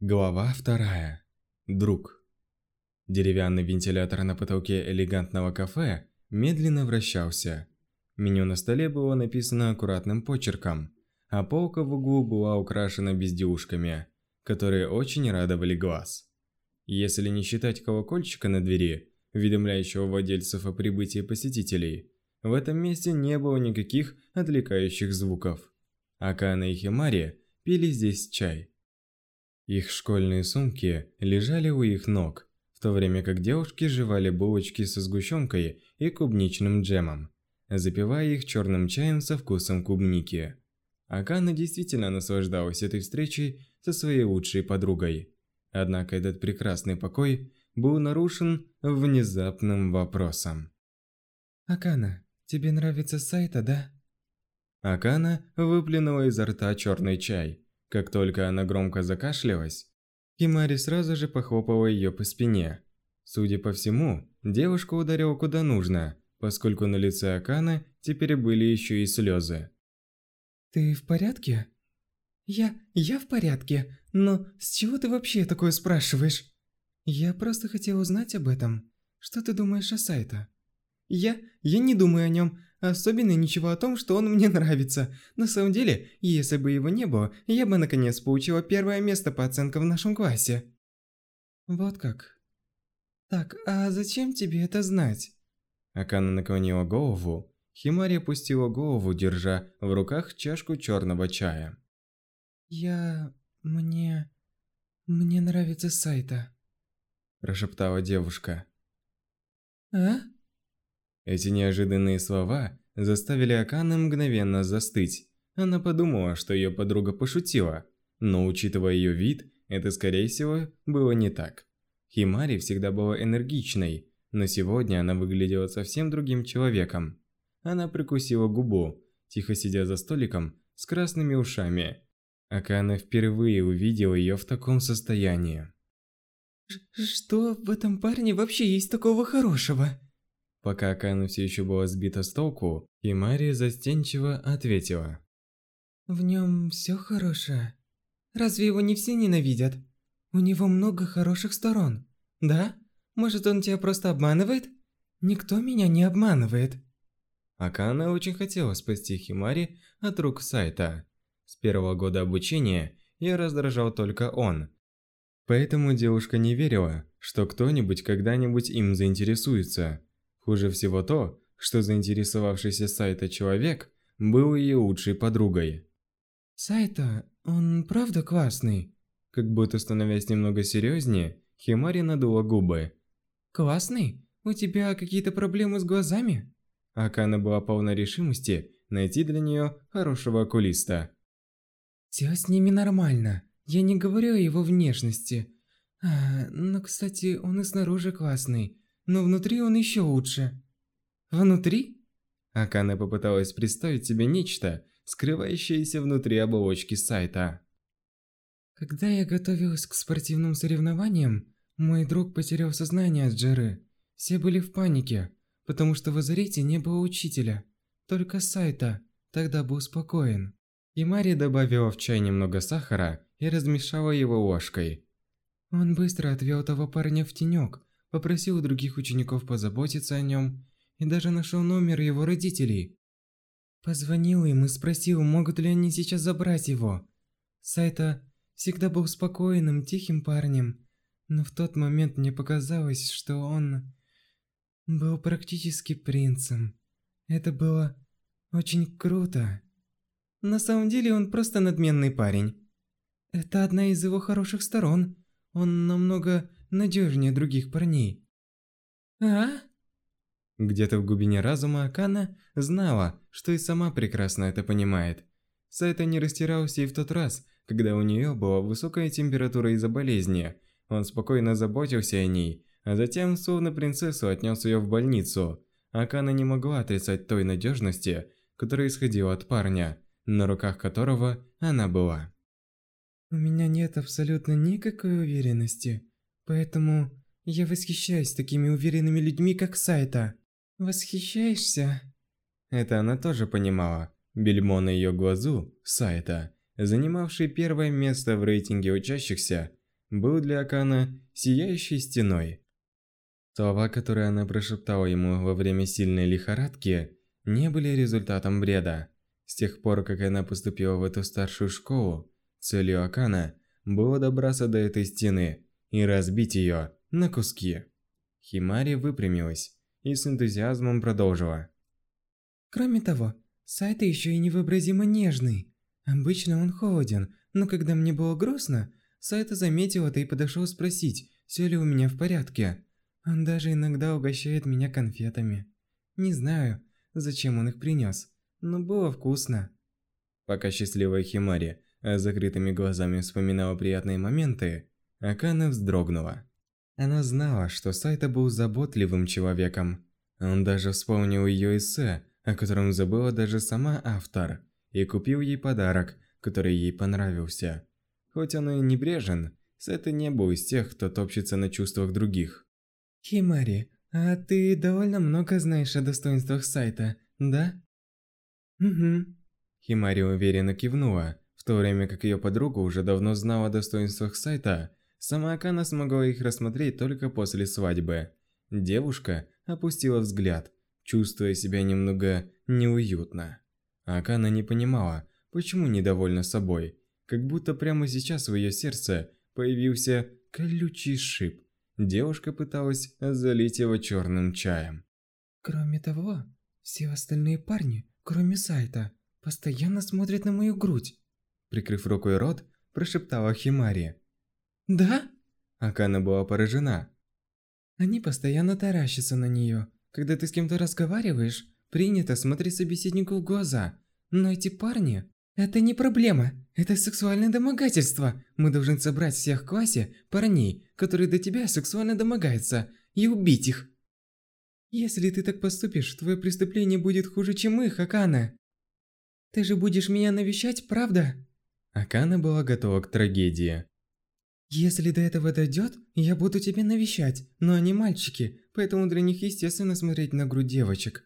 Глава вторая. Друг. Деревянный вентилятор на потолке элегантного кафе медленно вращался. Меню на столе было написано аккуратным почерком, а полка в углу была украшена безделушками, которые очень радовали глаз. Если не считать колокольчика на двери, уведомляющего владельцев о прибытии посетителей, в этом месте не было никаких отвлекающих звуков. Акана и Химари пили здесь чай. Их школьные сумки лежали у их ног, в то время как девушки жевали булочки со сгущенкой и клубничным джемом, запивая их черным чаем со вкусом клубники. Акана действительно наслаждалась этой встречей со своей лучшей подругой. Однако этот прекрасный покой был нарушен внезапным вопросом. «Акана, тебе нравится Сайта, да?» Акана выплюнула изо рта черный чай – как только она громко закашлялась, Химари сразу же похлопала ее по спине. Судя по всему, девушка ударила куда нужно, поскольку на лице Акана теперь были еще и слезы. «Ты в порядке?» «Я... я в порядке, но с чего ты вообще такое спрашиваешь?» «Я просто хотела узнать об этом. Что ты думаешь о Сайта?» «Я... я не думаю о нем. Особенно ничего о том, что он мне нравится. На самом деле, если бы его не было, я бы наконец получила первое место по оценкам в нашем классе. Вот как. Так, а зачем тебе это знать? Акана наклонила голову. Химари опустила голову, держа в руках чашку черного чая. Я... мне... мне нравится Сайта. Прошептала девушка. А? Эти неожиданные слова заставили Акана мгновенно застыть. Она подумала, что ее подруга пошутила, но учитывая ее вид, это скорее всего было не так. Химари всегда была энергичной, но сегодня она выглядела совсем другим человеком. Она прикусила губу, тихо сидя за столиком с красными ушами. Акана впервые увидела ее в таком состоянии. «Что в этом парне вообще есть такого хорошего?» Пока Акана все еще была сбита с толку, и Мария застенчиво ответила. «В нем все хорошее. Разве его не все ненавидят? У него много хороших сторон. Да? Может, он тебя просто обманывает? Никто меня не обманывает». Акана очень хотела спасти Химари от рук Сайта. С первого года обучения я раздражал только он. Поэтому девушка не верила, что кто-нибудь когда-нибудь им заинтересуется. Хуже всего то, что заинтересовавшийся Сайта человек был ее лучшей подругой. «Сайта, он правда классный?» Как будто становясь немного серьезнее, Химари надула губы. «Классный? У тебя какие-то проблемы с глазами?» Акана была полна решимости найти для нее хорошего окулиста. «Все с ними нормально. Я не говорю о его внешности. А, но, кстати, он и снаружи классный но внутри он еще лучше. Внутри? Акана попыталась представить себе нечто, скрывающееся внутри оболочки сайта. Когда я готовилась к спортивным соревнованиям, мой друг потерял сознание от жары. Все были в панике, потому что в Азарите не было учителя, только сайта. Тогда был спокоен. И Мария добавила в чай немного сахара и размешала его ложкой. Он быстро отвел того парня в тенек, попросил других учеников позаботиться о нем и даже нашел номер его родителей. Позвонил им и спросил, могут ли они сейчас забрать его. Сайта всегда был спокойным, тихим парнем, но в тот момент мне показалось, что он был практически принцем. Это было очень круто. На самом деле он просто надменный парень. Это одна из его хороших сторон. Он намного надежнее других парней. А? Где-то в глубине разума Акана знала, что и сама прекрасно это понимает. Сайта не растирался и в тот раз, когда у нее была высокая температура из-за болезни. Он спокойно заботился о ней, а затем, словно принцессу, отнес ее в больницу. Акана не могла отрицать той надежности, которая исходила от парня, на руках которого она была. «У меня нет абсолютно никакой уверенности, Поэтому я восхищаюсь такими уверенными людьми, как Сайта. Восхищаешься? Это она тоже понимала. Бельмо на ее глазу, Сайта, занимавший первое место в рейтинге учащихся, был для Акана сияющей стеной. Слова, которые она прошептала ему во время сильной лихорадки, не были результатом бреда. С тех пор, как она поступила в эту старшую школу, целью Акана было добраться до этой стены и разбить ее на куски. Химари выпрямилась и с энтузиазмом продолжила. Кроме того, Сайта еще и невообразимо нежный. Обычно он холоден, но когда мне было грустно, Сайта заметил это и подошел спросить, все ли у меня в порядке. Он даже иногда угощает меня конфетами. Не знаю, зачем он их принес, но было вкусно. Пока счастливая Химари с закрытыми глазами вспоминала приятные моменты, Акана вздрогнула. Она знала, что Сайта был заботливым человеком. Он даже вспомнил ее эссе, о котором забыла даже сама автор, и купил ей подарок, который ей понравился. Хоть он и небрежен, Сайта не был из тех, кто топчется на чувствах других. Химари, а ты довольно много знаешь о достоинствах сайта, да? Угу. Химари уверенно кивнула, в то время как ее подруга уже давно знала о достоинствах сайта. Сама Акана смогла их рассмотреть только после свадьбы. Девушка опустила взгляд, чувствуя себя немного неуютно. Акана не понимала, почему недовольна собой, как будто прямо сейчас в ее сердце появился колючий шип. Девушка пыталась залить его черным чаем. Кроме того, все остальные парни, кроме Сайта, постоянно смотрят на мою грудь. Прикрыв рукой рот, прошептала Химари. Да? Акана была поражена. Они постоянно таращатся на нее. Когда ты с кем-то разговариваешь, принято смотреть собеседнику в глаза. Но эти парни... Это не проблема, это сексуальное домогательство. Мы должны собрать всех в классе парней, которые до тебя сексуально домогаются, и убить их. Если ты так поступишь, твое преступление будет хуже, чем их, Акана. Ты же будешь меня навещать, правда? Акана была готова к трагедии. Если до этого дойдет, я буду тебя навещать, но они мальчики, поэтому для них естественно смотреть на грудь девочек.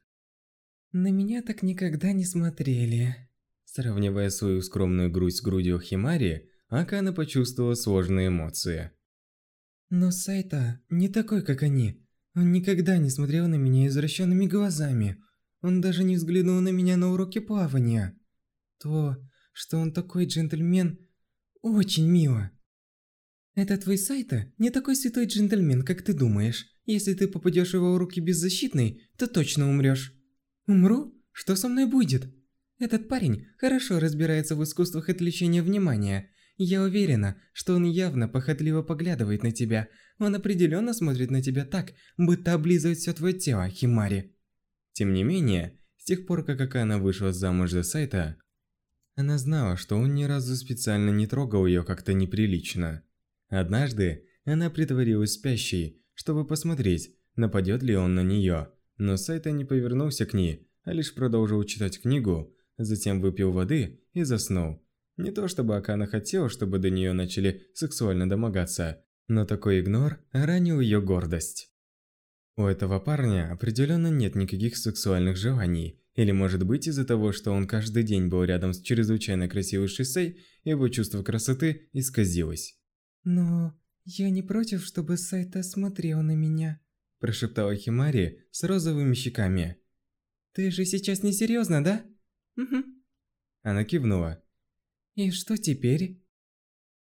На меня так никогда не смотрели. Сравнивая свою скромную грудь с грудью Химари, Акана почувствовала сложные эмоции. Но Сайта не такой, как они. Он никогда не смотрел на меня извращенными глазами. Он даже не взглянул на меня на уроке плавания. То, что он такой джентльмен, очень мило. Это твой Сайта не такой святой джентльмен, как ты думаешь. Если ты попадешь в его руки беззащитной, то точно умрешь. Умру? Что со мной будет? Этот парень хорошо разбирается в искусствах отвлечения внимания. Я уверена, что он явно похотливо поглядывает на тебя. Он определенно смотрит на тебя так, будто облизывает все твое тело, Химари. Тем не менее, с тех пор, как Акана вышла замуж за Сайта, она знала, что он ни разу специально не трогал ее как-то неприлично. Однажды она притворилась спящей, чтобы посмотреть, нападет ли он на нее, но Сайта не повернулся к ней, а лишь продолжил читать книгу, затем выпил воды и заснул. Не то чтобы Акана хотел, чтобы до нее начали сексуально домогаться, но такой игнор ранил ее гордость. У этого парня определенно нет никаких сексуальных желаний, или может быть из-за того, что он каждый день был рядом с чрезвычайно красивой Шисей, его чувство красоты исказилось. «Но я не против, чтобы Сайта смотрел на меня», прошептала Химари с розовыми щеками. «Ты же сейчас не серьезно, да?» Угу. Она кивнула. И что теперь?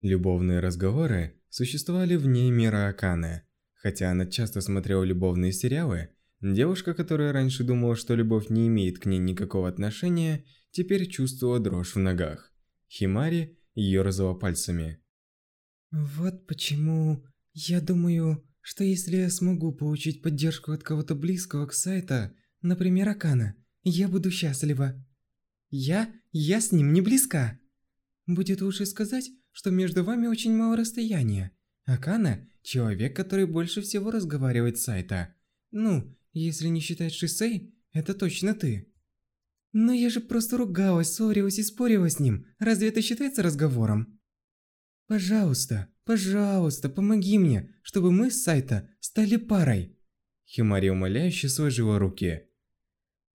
Любовные разговоры существовали вне мира Аканы. Хотя она часто смотрела любовные сериалы, девушка, которая раньше думала, что любовь не имеет к ней никакого отношения, теперь чувствовала дрожь в ногах. Химари ёрзала пальцами. Вот почему я думаю, что если я смогу получить поддержку от кого-то близкого к сайту, например, Акана, я буду счастлива. Я... я с ним не близка. Будет лучше сказать, что между вами очень мало расстояния. Акана – человек, который больше всего разговаривает с сайта. Ну, если не считать Шисей, это точно ты. Но я же просто ругалась, ссорилась и спорила с ним. Разве это считается разговором? Пожалуйста, пожалуйста, помоги мне, чтобы мы с сайта стали парой. Химари умоляюще сложила руки.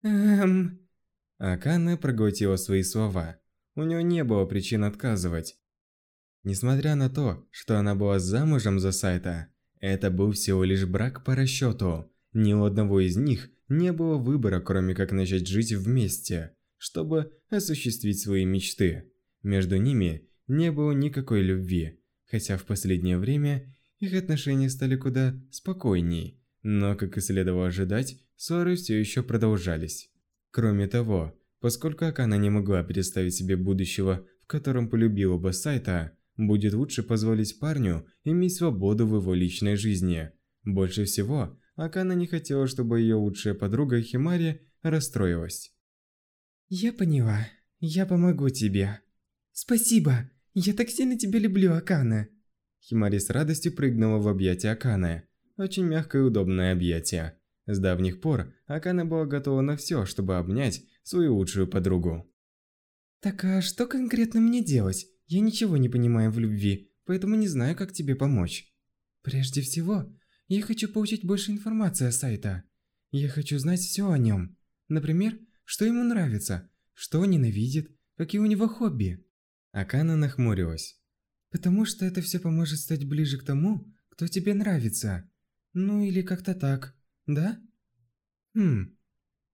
Эм... Акана проглотила свои слова. У нее не было причин отказывать. Несмотря на то, что она была замужем за Сайта, это был всего лишь брак по расчету. Ни у одного из них не было выбора, кроме как начать жить вместе, чтобы осуществить свои мечты. Между ними не было никакой любви, хотя в последнее время их отношения стали куда спокойней. Но, как и следовало ожидать, ссоры все еще продолжались. Кроме того, поскольку Акана не могла представить себе будущего, в котором полюбила бы Сайта, будет лучше позволить парню иметь свободу в его личной жизни. Больше всего, Акана не хотела, чтобы ее лучшая подруга Химари расстроилась. «Я поняла. Я помогу тебе. Спасибо. Я так сильно тебя люблю, Акана». Химари с радостью прыгнула в объятия Аканы. Очень мягкое и удобное объятие. С давних пор Акана была готова на все, чтобы обнять свою лучшую подругу. «Так а что конкретно мне делать? Я ничего не понимаю в любви, поэтому не знаю, как тебе помочь. Прежде всего, я хочу получить больше информации о Сайта. Я хочу знать все о нем. Например, что ему нравится, что ненавидит, какие у него хобби. Акана нахмурилась. Потому что это все поможет стать ближе к тому, кто тебе нравится. Ну или как-то так, да? Хм,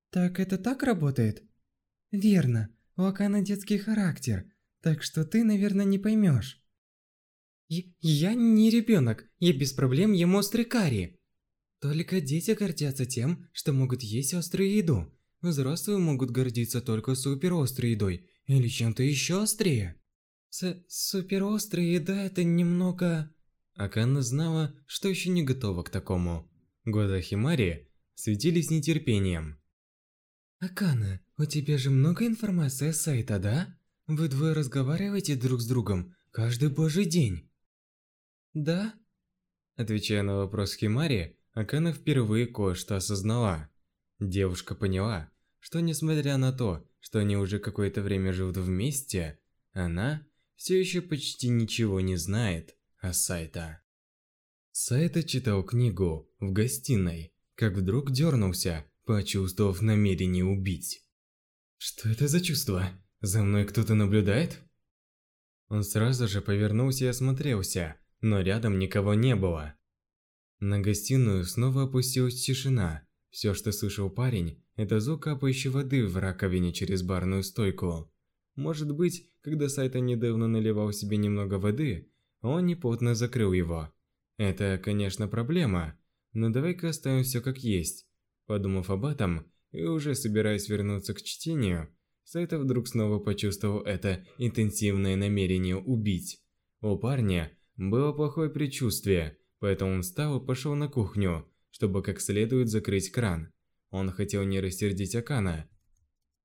так это так работает? Верно, у Акана детский характер, так что ты, наверное, не поймешь. Я не ребенок, я без проблем ем острый карри. Только дети гордятся тем, что могут есть острую еду. Взрослые могут гордиться только суперострой едой или чем-то еще острее. С суперострая еда это немного... Акана знала, что еще не готова к такому. Глаза Химари светились нетерпением. Акана, у тебя же много информации о сайта, да? Вы двое разговариваете друг с другом каждый божий день. Да? Отвечая на вопрос Химари, Акана впервые кое-что осознала. Девушка поняла, что несмотря на то, что они уже какое-то время живут вместе, она все еще почти ничего не знает о Сайта. Сайта читал книгу в гостиной, как вдруг дернулся, почувствовав намерение убить. Что это за чувство? За мной кто-то наблюдает? Он сразу же повернулся и осмотрелся, но рядом никого не было. На гостиную снова опустилась тишина. Все, что слышал парень, это звук капающей воды в раковине через барную стойку. Может быть, когда Сайта недавно наливал себе немного воды, он неплотно закрыл его. Это, конечно, проблема, но давай-ка оставим все как есть. Подумав об этом и уже собираясь вернуться к чтению, Сайта вдруг снова почувствовал это интенсивное намерение убить. У парня было плохое предчувствие, поэтому он встал и пошел на кухню, чтобы как следует закрыть кран. Он хотел не рассердить Акана,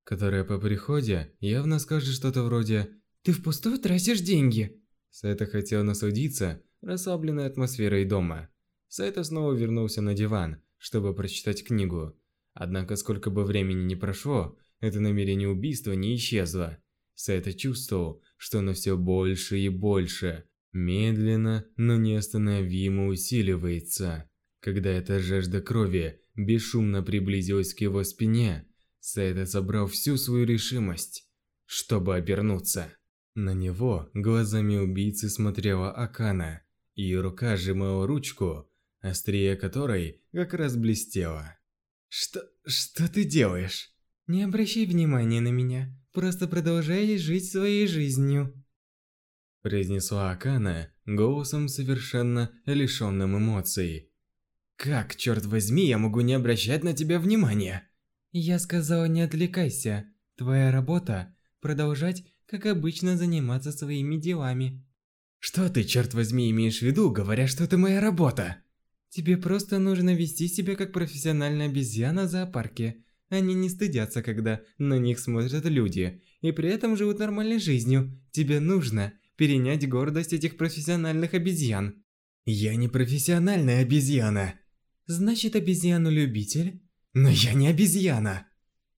которая по приходе явно скажет что-то вроде «Ты впустую тратишь деньги!». Сайта хотел насладиться расслабленной атмосферой дома. Сайта снова вернулся на диван, чтобы прочитать книгу. Однако сколько бы времени ни прошло, это намерение убийства не исчезло. Сайта чувствовал, что оно все больше и больше, медленно, но неостановимо усиливается. Когда эта жажда крови бесшумно приблизилась к его спине, Сайта собрал всю свою решимость, чтобы обернуться. На него глазами убийцы смотрела Акана, и рука сжимала ручку, острие которой как раз блестела. «Что... что ты делаешь?» Не обращай внимания на меня, просто продолжай жить своей жизнью. Произнесла Акана голосом совершенно лишенным эмоций. Как, черт возьми, я могу не обращать на тебя внимания? Я сказала не отвлекайся. Твоя работа – продолжать, как обычно, заниматься своими делами. Что ты, черт возьми, имеешь в виду, говоря, что это моя работа? Тебе просто нужно вести себя как профессиональная обезьяна в зоопарке – они не стыдятся, когда на них смотрят люди, и при этом живут нормальной жизнью. Тебе нужно перенять гордость этих профессиональных обезьян. Я не профессиональная обезьяна. Значит, обезьяну-любитель? Но я не обезьяна.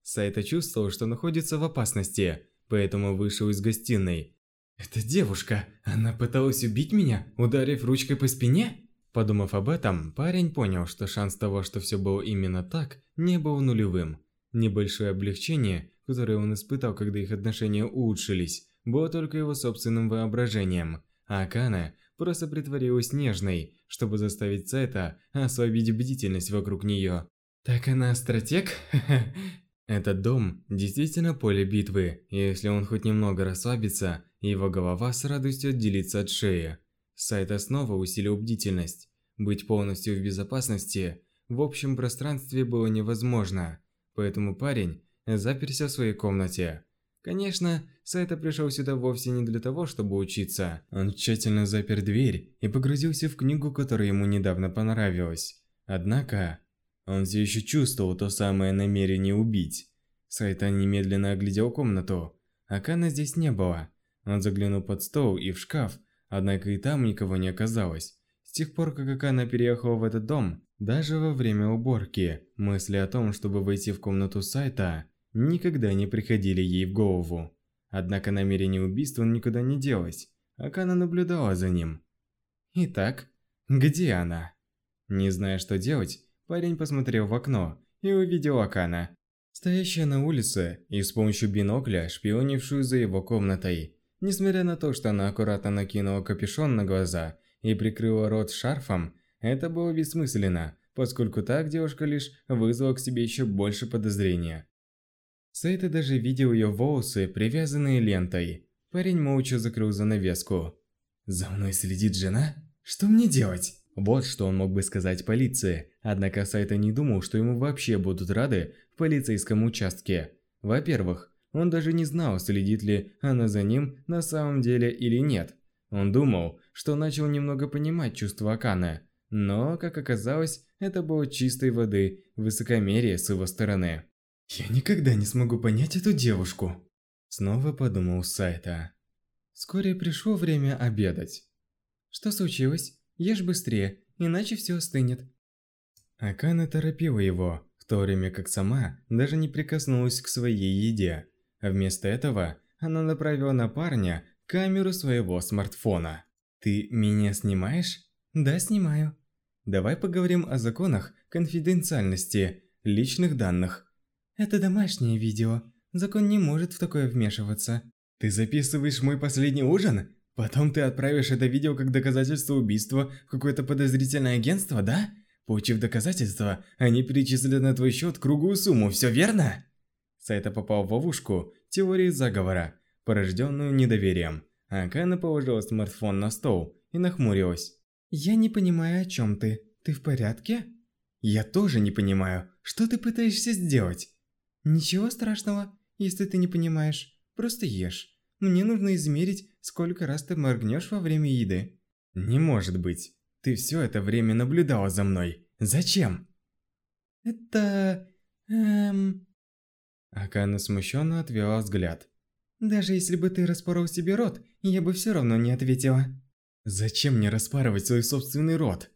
Сайта чувствовал, что находится в опасности, поэтому вышел из гостиной. Эта девушка, она пыталась убить меня, ударив ручкой по спине? Подумав об этом, парень понял, что шанс того, что все было именно так, не был нулевым. Небольшое облегчение, которое он испытал, когда их отношения улучшились, было только его собственным воображением. а Акана просто притворилась нежной, чтобы заставить Сайта ослабить бдительность вокруг нее. Так она стратег? Этот дом действительно поле битвы, если он хоть немного расслабится, его голова с радостью отделится от шеи. Сайта снова усилил бдительность. Быть полностью в безопасности в общем пространстве было невозможно, поэтому парень заперся в своей комнате. Конечно, Сайта пришел сюда вовсе не для того, чтобы учиться. Он тщательно запер дверь и погрузился в книгу, которая ему недавно понравилась. Однако, он все еще чувствовал то самое намерение убить. Сайта немедленно оглядел комнату. Акана здесь не было. Он заглянул под стол и в шкаф, однако и там никого не оказалось. С тех пор, как Акана переехала в этот дом, даже во время уборки, мысли о том, чтобы войти в комнату Сайта, никогда не приходили ей в голову. Однако намерение убийства никуда не делось. Акана наблюдала за ним. Итак, где она? Не зная, что делать, парень посмотрел в окно и увидел Акана, стоящая на улице и с помощью бинокля шпионившую за его комнатой. Несмотря на то, что она аккуратно накинула капюшон на глаза и прикрыла рот шарфом, это было бессмысленно, поскольку так девушка лишь вызвала к себе еще больше подозрения. Сейта даже видел ее волосы, привязанные лентой. Парень молча закрыл занавеску. «За мной следит жена? Что мне делать?» Вот что он мог бы сказать полиции, однако Сайта не думал, что ему вообще будут рады в полицейском участке. Во-первых, он даже не знал, следит ли она за ним на самом деле или нет. Он думал, что начал немного понимать чувства Акана, но, как оказалось, это было чистой воды высокомерие с его стороны. «Я никогда не смогу понять эту девушку», – снова подумал Сайта. Вскоре пришло время обедать. «Что случилось? Ешь быстрее, иначе все остынет». Акана торопила его, в то время как сама даже не прикоснулась к своей еде. Вместо этого она направила на парня камеру своего смартфона. «Ты меня снимаешь?» «Да, снимаю». «Давай поговорим о законах конфиденциальности личных данных. Это домашнее видео. Закон не может в такое вмешиваться. Ты записываешь мой последний ужин? Потом ты отправишь это видео как доказательство убийства в какое-то подозрительное агентство, да? Получив доказательства, они перечислят на твой счет круглую сумму, все верно? Сайта попал в ловушку теории заговора, порожденную недоверием. Акана положила смартфон на стол и нахмурилась. «Я не понимаю, о чем ты. Ты в порядке?» «Я тоже не понимаю, что ты пытаешься сделать?» Ничего страшного, если ты не понимаешь. Просто ешь. Мне нужно измерить, сколько раз ты моргнешь во время еды. Не может быть. Ты все это время наблюдала за мной. Зачем? Это... эм... Акана смущенно отвела взгляд. Даже если бы ты распорол себе рот, я бы все равно не ответила. Зачем мне распарывать свой собственный рот?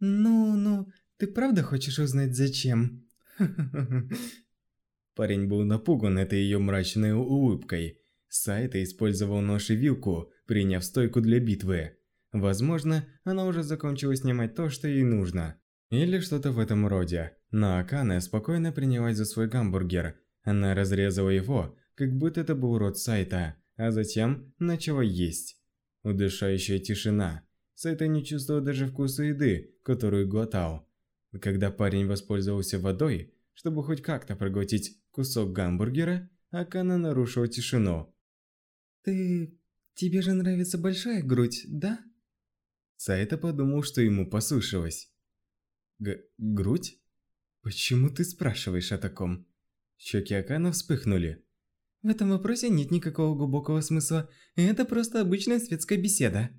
Ну, ну, ты правда хочешь узнать зачем? Парень был напуган этой ее мрачной улыбкой. Сайта использовал нож и вилку, приняв стойку для битвы. Возможно, она уже закончила снимать то, что ей нужно. Или что-то в этом роде. Но Акана спокойно принялась за свой гамбургер. Она разрезала его, как будто это был рот Сайта, а затем начала есть. Удышающая тишина. Сайта не чувствовал даже вкуса еды, которую глотал. Когда парень воспользовался водой, чтобы хоть как-то проглотить кусок гамбургера, Акана нарушила тишину. «Ты... тебе же нравится большая грудь, да?» Сайта подумал, что ему послышалось. Г... грудь? Почему ты спрашиваешь о таком? Щеки Акана вспыхнули. В этом вопросе нет никакого глубокого смысла. Это просто обычная светская беседа.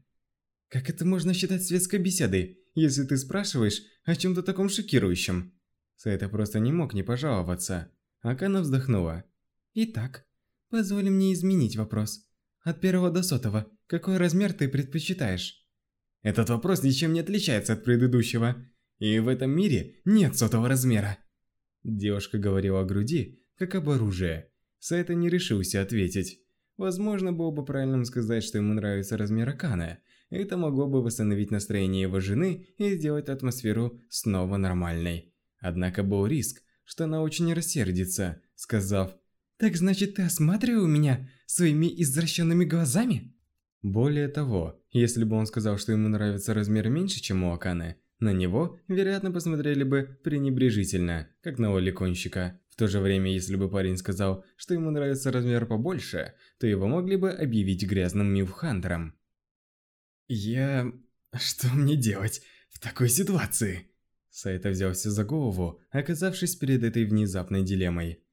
Как это можно считать светской беседой, если ты спрашиваешь о чем-то таком шокирующем? Сайта просто не мог не пожаловаться. Акана вздохнула. «Итак, позволь мне изменить вопрос. От первого до сотого, какой размер ты предпочитаешь?» Этот вопрос ничем не отличается от предыдущего. И в этом мире нет сотого размера. Девушка говорила о груди, как об оружии. Сайта не решился ответить. Возможно, было бы правильным сказать, что ему нравится размер Акана. Это могло бы восстановить настроение его жены и сделать атмосферу снова нормальной. Однако был риск, что она очень рассердится, сказав «Так значит, ты осматривал меня своими извращенными глазами?» Более того, если бы он сказал, что ему нравится размер меньше, чем у Аканы, на него, вероятно, посмотрели бы пренебрежительно, как на оликонщика. В то же время, если бы парень сказал, что ему нравится размер побольше, то его могли бы объявить грязным милфхантером. Я... Что мне делать в такой ситуации? Сайта взялся за голову, оказавшись перед этой внезапной дилеммой.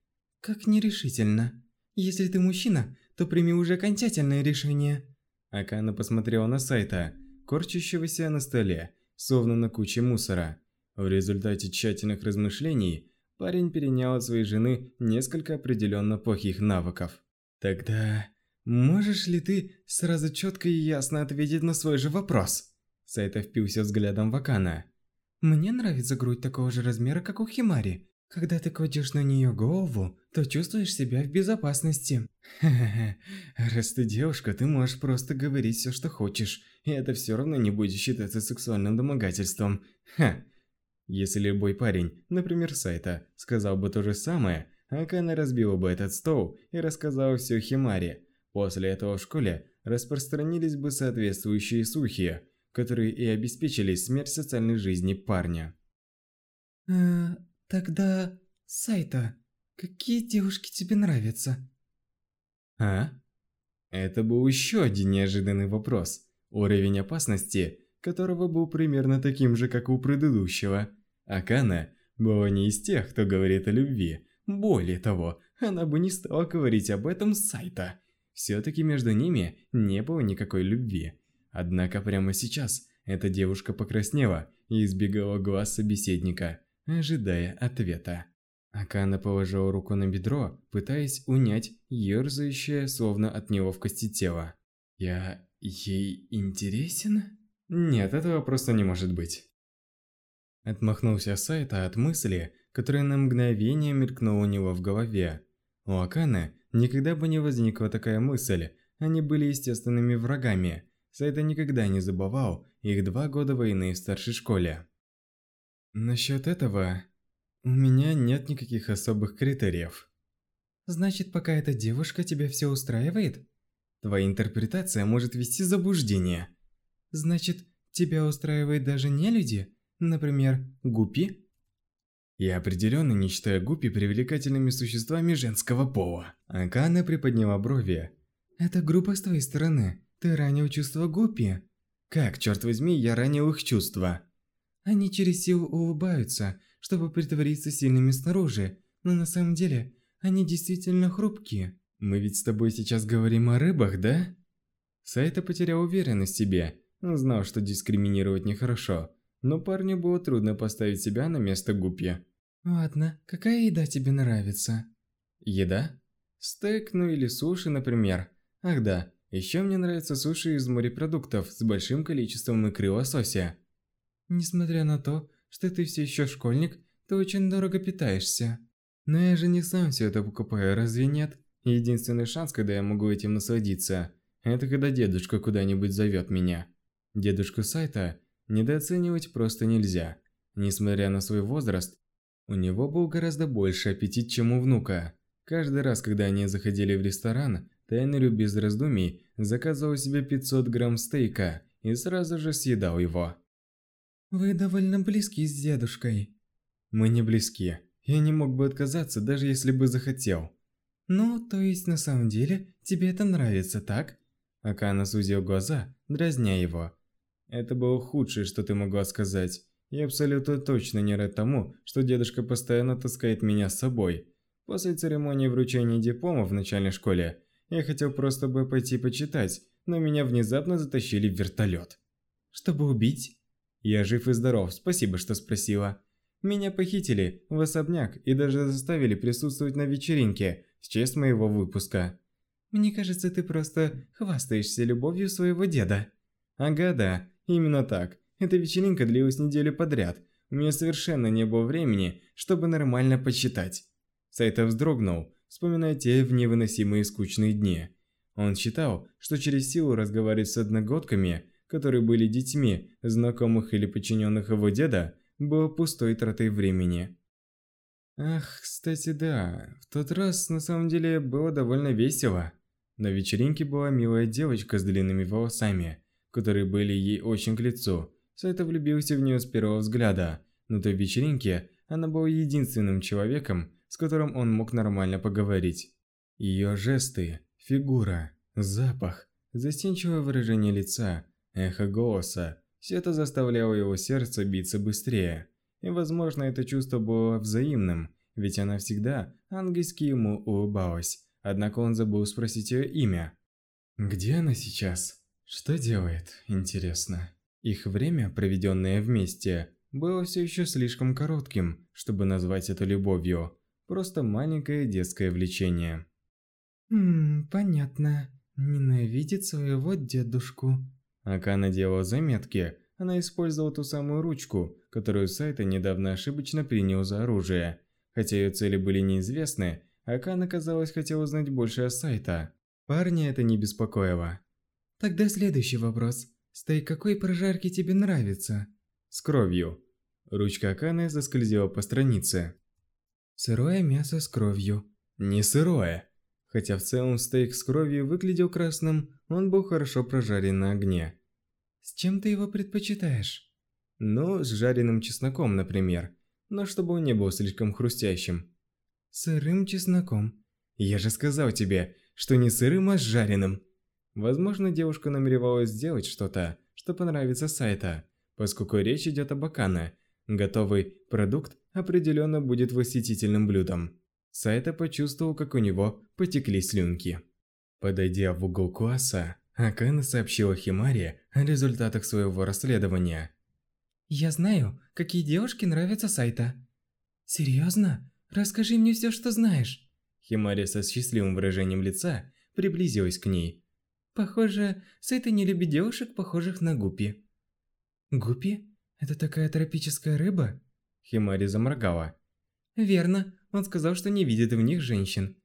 Как нерешительно. Если ты мужчина, то прими уже окончательное решение. Акана посмотрела на Сайта, корчащегося на столе, словно на куче мусора. В результате тщательных размышлений парень перенял от своей жены несколько определенно плохих навыков. Тогда можешь ли ты сразу четко и ясно ответить на свой же вопрос? Сайта впился взглядом в Акана. Мне нравится грудь такого же размера, как у Химари. Когда ты кладешь на нее голову, то чувствуешь себя в безопасности. Ха-ха-ха. Раз ты девушка, ты можешь просто говорить все, что хочешь, и это все равно не будет считаться сексуальным домогательством. Ха. Если любой парень, например, Сайта, сказал бы то же самое, Акана разбила бы этот стол и рассказала все Химаре. После этого в школе распространились бы соответствующие слухи, которые и обеспечили смерть социальной жизни парня. Э, тогда, Сайта, какие девушки тебе нравятся? А? Это был еще один неожиданный вопрос, уровень опасности которого был примерно таким же, как у предыдущего. Акана была не из тех, кто говорит о любви. Более того, она бы не стала говорить об этом с сайта. Все-таки между ними не было никакой любви. Однако прямо сейчас эта девушка покраснела и избегала глаз собеседника, ожидая ответа. Акана положила руку на бедро, пытаясь унять ерзающее, словно от неловкости тело. «Я ей интересен?» «Нет, этого просто не может быть». Отмахнулся Сайта от мысли, которая на мгновение мелькнула у него в голове. У Акана никогда бы не возникла такая мысль, они были естественными врагами. Сайта никогда не забывал их два года войны в старшей школе. Насчет этого, у меня нет никаких особых критериев. Значит, пока эта девушка тебя все устраивает? Твоя интерпретация может вести заблуждение. Значит, тебя устраивает даже не люди? Например, гупи? Я определенно не считаю гупи привлекательными существами женского пола. Акана приподняла брови. Это группа с твоей стороны. Ты ранил чувства гупи. Как, черт возьми, я ранил их чувства? Они через силу улыбаются, чтобы притвориться сильными снаружи, но на самом деле они действительно хрупкие. Мы ведь с тобой сейчас говорим о рыбах, да? Сайта потерял уверенность в себе. Он знал, что дискриминировать нехорошо, но парню было трудно поставить себя на место Гуппи. Ладно, какая еда тебе нравится? Еда? Стейк, ну или суши, например. Ах да, еще мне нравятся суши из морепродуктов с большим количеством икры лосося. Несмотря на то, что ты все еще школьник, ты очень дорого питаешься. Но я же не сам все это покупаю, разве нет? Единственный шанс, когда я могу этим насладиться, это когда дедушка куда-нибудь зовет меня. Дедушку Сайта недооценивать просто нельзя. Несмотря на свой возраст, у него был гораздо больше аппетит, чем у внука. Каждый раз, когда они заходили в ресторан, Тайнерю без раздумий заказывал себе 500 грамм стейка и сразу же съедал его. «Вы довольно близки с дедушкой». «Мы не близки. Я не мог бы отказаться, даже если бы захотел». «Ну, то есть на самом деле тебе это нравится, так?» Акана сузил глаза, дразня его. Это было худшее, что ты могла сказать. Я абсолютно точно не рад тому, что дедушка постоянно таскает меня с собой. После церемонии вручения диплома в начальной школе, я хотел просто бы пойти почитать, но меня внезапно затащили в вертолет. Чтобы убить? Я жив и здоров, спасибо, что спросила. Меня похитили в особняк и даже заставили присутствовать на вечеринке в честь моего выпуска. Мне кажется, ты просто хвастаешься любовью своего деда. Ага, да. Именно так. Эта вечеринка длилась неделю подряд. У меня совершенно не было времени, чтобы нормально почитать. Сайта вздрогнул, вспоминая те невыносимые скучные дни. Он считал, что через силу разговаривать с одногодками, которые были детьми, знакомых или подчиненных его деда, было пустой тратой времени. Ах, кстати, да, в тот раз на самом деле было довольно весело. На вечеринке была милая девочка с длинными волосами, которые были ей очень к лицу. Сайта влюбился в нее с первого взгляда. На той вечеринке она была единственным человеком, с которым он мог нормально поговорить. Ее жесты, фигура, запах, застенчивое выражение лица, эхо голоса – все это заставляло его сердце биться быстрее. И возможно это чувство было взаимным, ведь она всегда ангельски ему улыбалась. Однако он забыл спросить ее имя. Где она сейчас? Что делает, интересно? Их время, проведенное вместе, было все еще слишком коротким, чтобы назвать это любовью. Просто маленькое детское влечение. Хм, понятно. Ненавидит своего дедушку. Акана делала заметки. Она использовала ту самую ручку, которую Сайта недавно ошибочно принял за оружие. Хотя ее цели были неизвестны, Акана, казалось, хотела узнать больше о Сайта. Парня это не беспокоило. Тогда следующий вопрос. Стейк какой прожарки тебе нравится? С кровью. Ручка Аканы заскользила по странице. Сырое мясо с кровью. Не сырое. Хотя в целом стейк с кровью выглядел красным, он был хорошо прожарен на огне. С чем ты его предпочитаешь? Ну, с жареным чесноком, например. Но чтобы он не был слишком хрустящим. Сырым чесноком. Я же сказал тебе, что не сырым, а с жареным. Возможно, девушка намеревалась сделать что-то, что понравится Сайта, поскольку речь идет об Акана. Готовый продукт определенно будет восхитительным блюдом. Сайта почувствовал, как у него потекли слюнки. Подойдя в угол класса, Акана сообщила Химаре о результатах своего расследования. «Я знаю, какие девушки нравятся Сайта». «Серьезно? Расскажи мне все, что знаешь». Химари со счастливым выражением лица приблизилась к ней. «Похоже, Сайта не любит девушек, похожих на гуппи». «Гуппи? Это такая тропическая рыба?» Химари заморгала. «Верно, он сказал, что не видит в них женщин».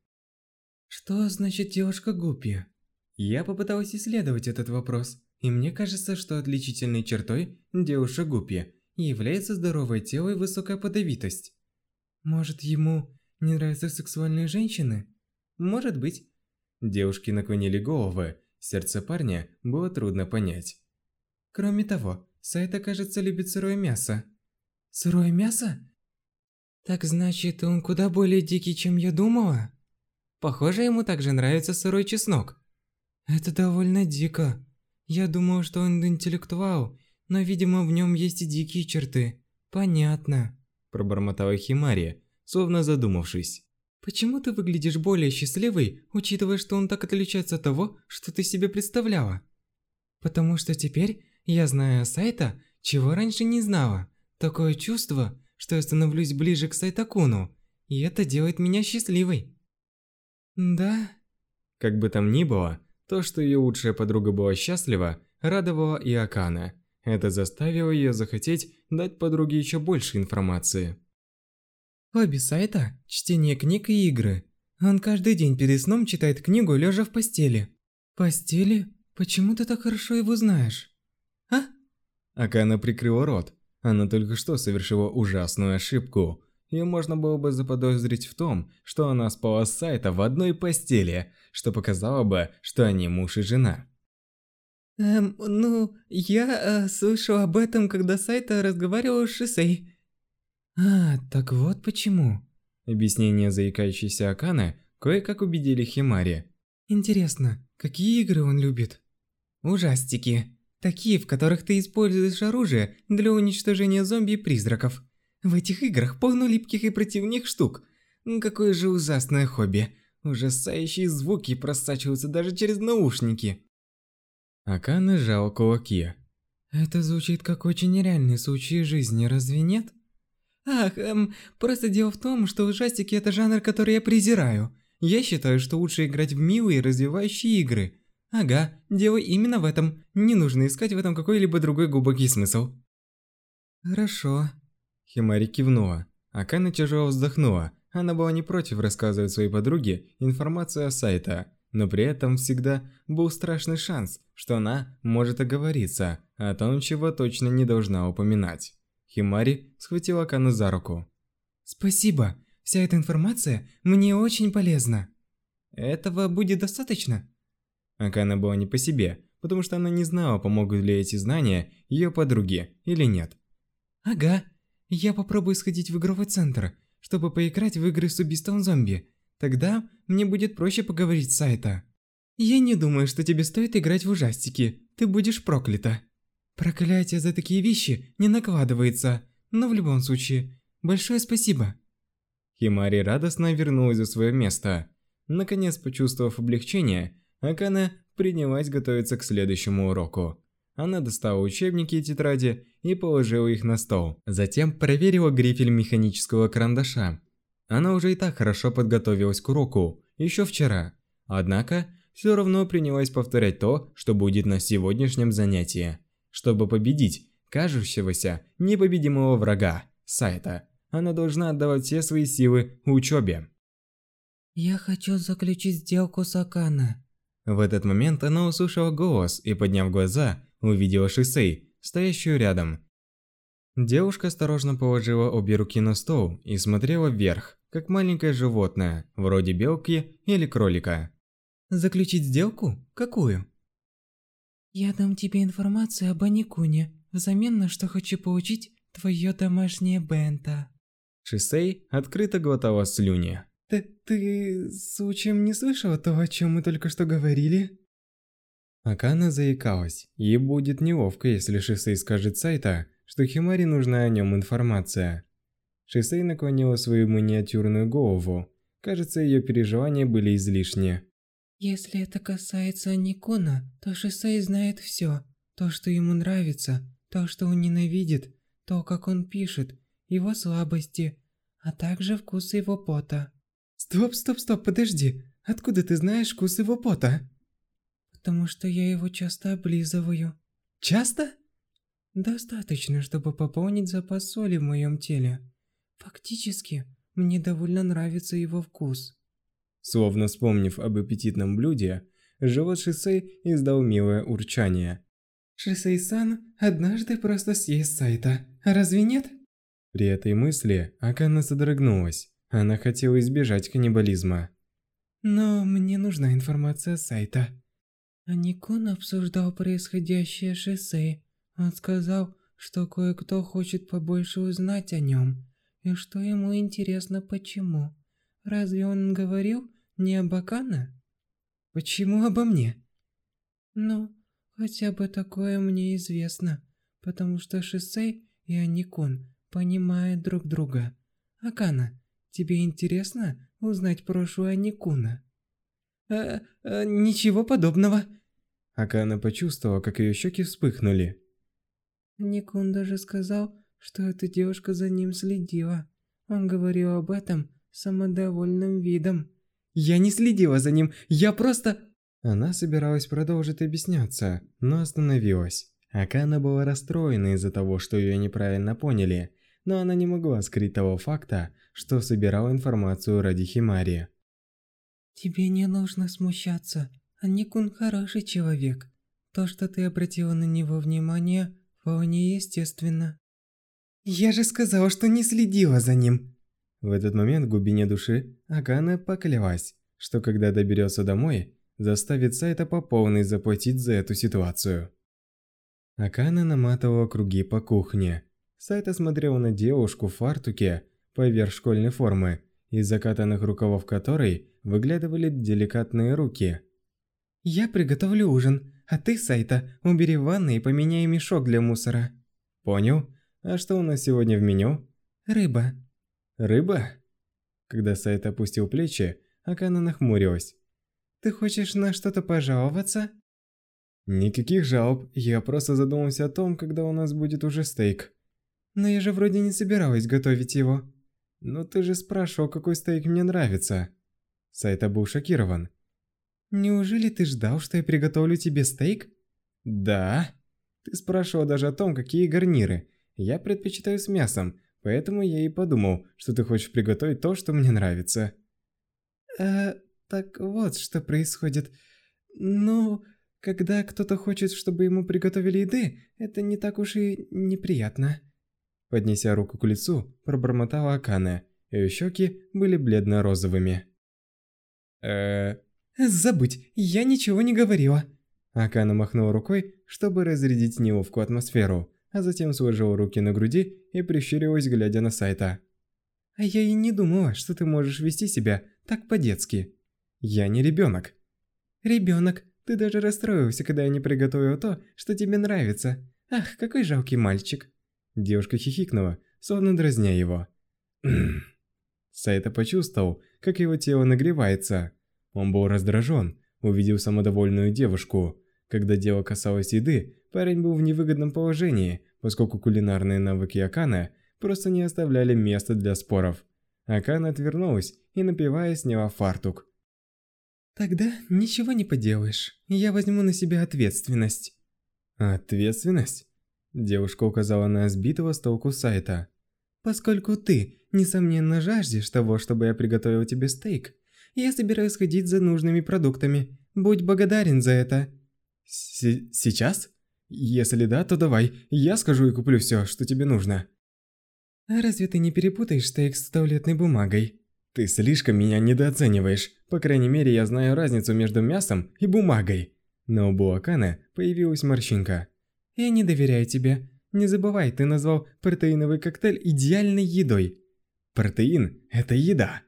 «Что значит девушка гуппи?» Я попыталась исследовать этот вопрос, и мне кажется, что отличительной чертой девушек гуппи является здоровое тело и высокая подавитость. Может, ему не нравятся сексуальные женщины? Может быть. Девушки наклонили головы, сердце парня было трудно понять. Кроме того, Сайта, кажется, любит сырое мясо. Сырое мясо? Так значит, он куда более дикий, чем я думала? Похоже, ему также нравится сырой чеснок. Это довольно дико. Я думала, что он интеллектуал, но, видимо, в нем есть и дикие черты. Понятно пробормотала Химари, словно задумавшись. «Почему ты выглядишь более счастливой, учитывая, что он так отличается от того, что ты себе представляла?» «Потому что теперь я знаю Сайта, чего раньше не знала. Такое чувство, что я становлюсь ближе к Сайтакуну, и это делает меня счастливой». «Да?» Как бы там ни было, то, что ее лучшая подруга была счастлива, радовало и Акана. Это заставило ее захотеть дать подруге еще больше информации. Хобби сайта – чтение книг и игры. Он каждый день перед сном читает книгу, лежа в постели. Постели? Почему ты так хорошо его знаешь? А? Акана прикрыла рот. Она только что совершила ужасную ошибку. Ее можно было бы заподозрить в том, что она спала с сайта в одной постели, что показало бы, что они муж и жена. Эм, ну, я э, слышал об этом, когда Сайта разговаривал с Шисей. А, так вот почему. Объяснения заикающейся Акана кое-как убедили Химари. Интересно, какие игры он любит? Ужастики. Такие, в которых ты используешь оружие для уничтожения зомби и призраков. В этих играх полно липких и противных штук. Какое же ужасное хобби. Ужасающие звуки просачиваются даже через наушники. Акана сжал кулаки. Это звучит как очень нереальный случай жизни, разве нет? Ах, эм, просто дело в том, что ужастики это жанр, который я презираю. Я считаю, что лучше играть в милые развивающие игры. Ага, дело именно в этом. Не нужно искать в этом какой-либо другой глубокий смысл. Хорошо. Химари кивнула. Акана тяжело вздохнула. Она была не против рассказывать своей подруге информацию о сайте но при этом всегда был страшный шанс, что она может оговориться о том, чего точно не должна упоминать. Химари схватила Кану за руку. «Спасибо, вся эта информация мне очень полезна». «Этого будет достаточно?» Акана была не по себе, потому что она не знала, помогут ли эти знания ее подруге или нет. Ага, я попробую сходить в игровой центр, чтобы поиграть в игры с убийством зомби. Тогда мне будет проще поговорить с сайта. Я не думаю, что тебе стоит играть в ужастики. Ты будешь проклята. Проклятие за такие вещи не накладывается, но в любом случае, большое спасибо. Химари радостно вернулась за свое место. Наконец, почувствовав облегчение, Акана принялась готовиться к следующему уроку. Она достала учебники и тетради и положила их на стол. Затем проверила грифель механического карандаша. Она уже и так хорошо подготовилась к уроку, еще вчера. Однако, все равно принялась повторять то, что будет на сегодняшнем занятии. Чтобы победить кажущегося непобедимого врага, Сайта, она должна отдавать все свои силы учебе. «Я хочу заключить сделку с Акана», в этот момент она услышала голос и, подняв глаза, увидела Шисей, стоящую рядом. Девушка осторожно положила обе руки на стол и смотрела вверх, как маленькое животное, вроде белки или кролика. «Заключить сделку? Какую?» «Я дам тебе информацию об Аникуне, взамен на что хочу получить твое домашнее бента». Шисей открыто глотала слюни. Ты, ты случаем не слышала то, о чем мы только что говорили? Акана заикалась. Ей будет неловко, если Шисей скажет Сайта, что Химари нужна о нем информация. Шисей наклонила свою миниатюрную голову. Кажется, ее переживания были излишни. Если это касается Никона, то Шисей знает все. То, что ему нравится, то, что он ненавидит, то, как он пишет, его слабости, а также вкус его пота. Стоп, стоп, стоп, подожди. Откуда ты знаешь вкус его пота? Потому что я его часто облизываю. Часто? Достаточно, чтобы пополнить запас соли в моем теле. Фактически, мне довольно нравится его вкус. Словно вспомнив об аппетитном блюде, живот Шисей издал милое урчание. Шисей-сан однажды просто съест сайта, разве нет? При этой мысли Акана содрогнулась. Она хотела избежать каннибализма. Но мне нужна информация с сайта. Аникун обсуждал происходящее шоссе. Он сказал, что кое-кто хочет побольше узнать о нем, и что ему интересно почему. Разве он говорил не об Акана? Почему обо мне? Ну, хотя бы такое мне известно, потому что Шисей и Аникун понимают друг друга. Акана, Тебе интересно узнать прошлое Никуна?» «Э, э, ничего подобного». Акана почувствовала, как ее щеки вспыхнули. Никун даже сказал, что эта девушка за ним следила. Он говорил об этом самодовольным видом. «Я не следила за ним, я просто...» Она собиралась продолжить объясняться, но остановилась. Акана была расстроена из-за того, что ее неправильно поняли, но она не могла скрыть того факта, что собирала информацию ради Химари. «Тебе не нужно смущаться. Аникун хороший человек. То, что ты обратила на него внимание, вполне естественно». «Я же сказала, что не следила за ним!» В этот момент в глубине души Акана поклялась, что когда доберется домой, заставит Сайта по полной заплатить за эту ситуацию. Акана наматывала круги по кухне, Сайта смотрел на девушку в фартуке поверх школьной формы, из закатанных рукавов которой выглядывали деликатные руки. «Я приготовлю ужин, а ты, Сайта, убери ванной и поменяй мешок для мусора». «Понял. А что у нас сегодня в меню?» «Рыба». «Рыба?» Когда Сайта опустил плечи, Акана нахмурилась. «Ты хочешь на что-то пожаловаться?» «Никаких жалоб, я просто задумался о том, когда у нас будет уже стейк». Но я же вроде не собиралась готовить его. Но ты же спрашивал, какой стейк мне нравится. Сайта был шокирован. Неужели ты ждал, что я приготовлю тебе стейк? Да. Ты спрашивал даже о том, какие гарниры. Я предпочитаю с мясом, поэтому я и подумал, что ты хочешь приготовить то, что мне нравится. Э, так вот, что происходит. Ну, когда кто-то хочет, чтобы ему приготовили еды, это не так уж и неприятно. Поднеся руку к лицу, пробормотала Акана. Ее щеки были бледно-розовыми. э Забудь, я ничего не говорила. Акана махнула рукой, чтобы разрядить неловкую атмосферу, а затем сложила руки на груди и прищурилась, глядя на Сайта. «А я и не думала, что ты можешь вести себя так по-детски. Я не ребенок». «Ребенок, ты даже расстроился, когда я не приготовила то, что тебе нравится. Ах, какой жалкий мальчик». Девушка хихикнула, словно дразня его. Сайта почувствовал, как его тело нагревается. Он был раздражен, увидев самодовольную девушку. Когда дело касалось еды, парень был в невыгодном положении, поскольку кулинарные навыки Акана просто не оставляли места для споров. Акана отвернулась и, напивая, сняла фартук. «Тогда ничего не поделаешь. Я возьму на себя ответственность». «Ответственность?» Девушка указала на сбитого с толку сайта. «Поскольку ты, несомненно, жаждешь того, чтобы я приготовил тебе стейк, я собираюсь ходить за нужными продуктами. Будь благодарен за это». С «Сейчас? Если да, то давай, я скажу и куплю все, что тебе нужно». «А разве ты не перепутаешь стейк с туалетной бумагой?» «Ты слишком меня недооцениваешь. По крайней мере, я знаю разницу между мясом и бумагой». На лбу Акана появилась морщинка. «Я не доверяю тебе. Не забывай, ты назвал протеиновый коктейль идеальной едой». «Протеин – это еда».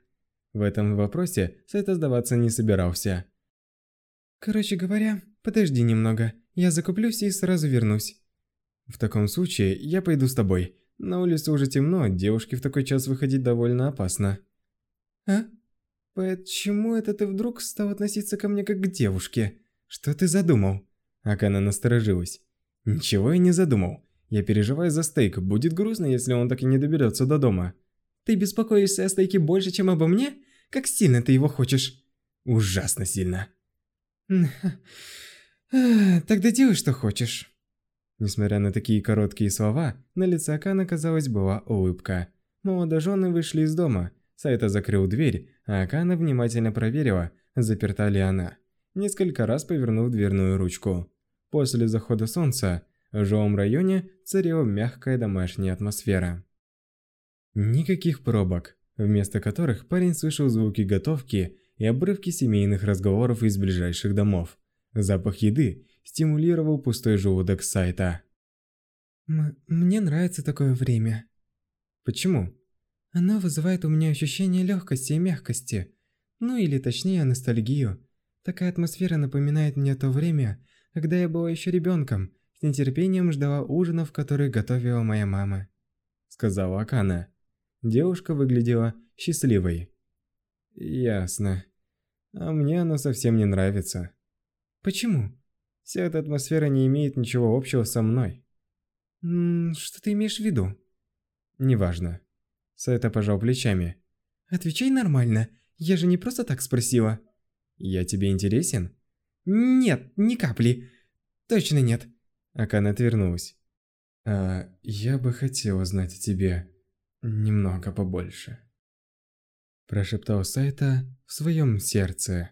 В этом вопросе Сайта сдаваться не собирался. «Короче говоря, подожди немного. Я закуплюсь и сразу вернусь». «В таком случае я пойду с тобой. На улице уже темно, девушке в такой час выходить довольно опасно». «А? Почему это ты вдруг стал относиться ко мне как к девушке? Что ты задумал?» Акана насторожилась. «Ничего я не задумал. Я переживаю за стейк. Будет грустно, если он так и не доберется до дома». «Ты беспокоишься о стейке больше, чем обо мне? Как сильно ты его хочешь?» «Ужасно сильно». «Тогда делай, что хочешь». Несмотря на такие короткие слова, на лице Акана, казалось, была улыбка. Молодожены вышли из дома. Сайта закрыл дверь, а Акана внимательно проверила, заперта ли она, несколько раз повернув дверную ручку. После захода солнца в жилом районе царила мягкая домашняя атмосфера. Никаких пробок, вместо которых парень слышал звуки готовки и обрывки семейных разговоров из ближайших домов. Запах еды стимулировал пустой желудок сайта. М «Мне нравится такое время». «Почему?» «Оно вызывает у меня ощущение легкости и мягкости. Ну или точнее ностальгию. Такая атмосфера напоминает мне то время, когда я была еще ребенком, с нетерпением ждала ужинов, которые готовила моя мама», — сказала Акана. Девушка выглядела счастливой. «Ясно. А мне оно совсем не нравится». «Почему?» «Вся эта атмосфера не имеет ничего общего со мной». «Ммм, что ты имеешь в виду?» «Неважно». Сайта пожал плечами. «Отвечай нормально, я же не просто так спросила». «Я тебе интересен?» «Нет, ни капли. Точно нет». Акана отвернулась. «А я бы хотела знать о тебе немного побольше». Прошептал Сайта в своем сердце.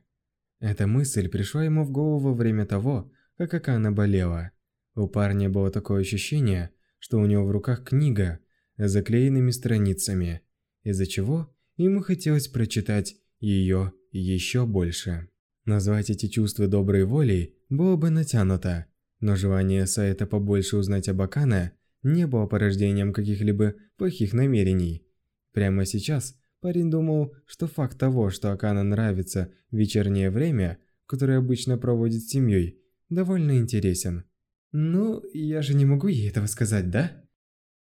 Эта мысль пришла ему в голову во время того, как Акана болела. У парня было такое ощущение, что у него в руках книга с заклеенными страницами, из-за чего ему хотелось прочитать ее еще больше. Назвать эти чувства доброй волей было бы натянуто, но желание Сайта побольше узнать об Акане не было порождением каких-либо плохих намерений. Прямо сейчас парень думал, что факт того, что Акана нравится вечернее время, которое обычно проводит с семьей, довольно интересен. «Ну, я же не могу ей этого сказать, да?»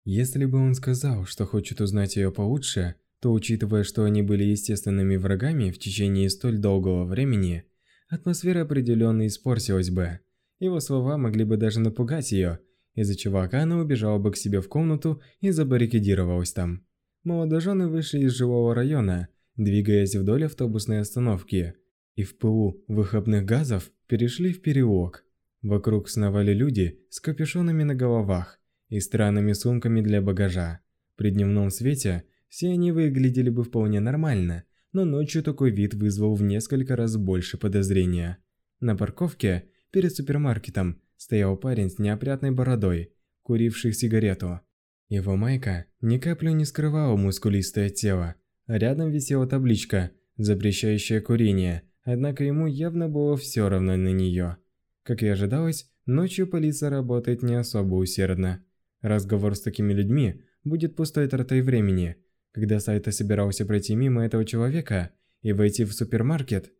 Если бы он сказал, что хочет узнать ее получше, то учитывая, что они были естественными врагами в течение столь долгого времени, атмосфера определенно испортилась бы. Его слова могли бы даже напугать ее, из-за чего Акана убежала бы к себе в комнату и забаррикадировалась там. Молодожены вышли из жилого района, двигаясь вдоль автобусной остановки, и в пылу выхлопных газов перешли в переулок. Вокруг сновали люди с капюшонами на головах и странными сумками для багажа. При дневном свете все они выглядели бы вполне нормально, но ночью такой вид вызвал в несколько раз больше подозрения. На парковке перед супермаркетом стоял парень с неопрятной бородой, куривший сигарету. Его майка ни капли не скрывала мускулистое тело. Рядом висела табличка, запрещающая курение, однако ему явно было все равно на нее. Как и ожидалось, ночью полиция работает не особо усердно. Разговор с такими людьми будет пустой тратой времени. Когда Сайта собирался пройти мимо этого человека и войти в супермаркет...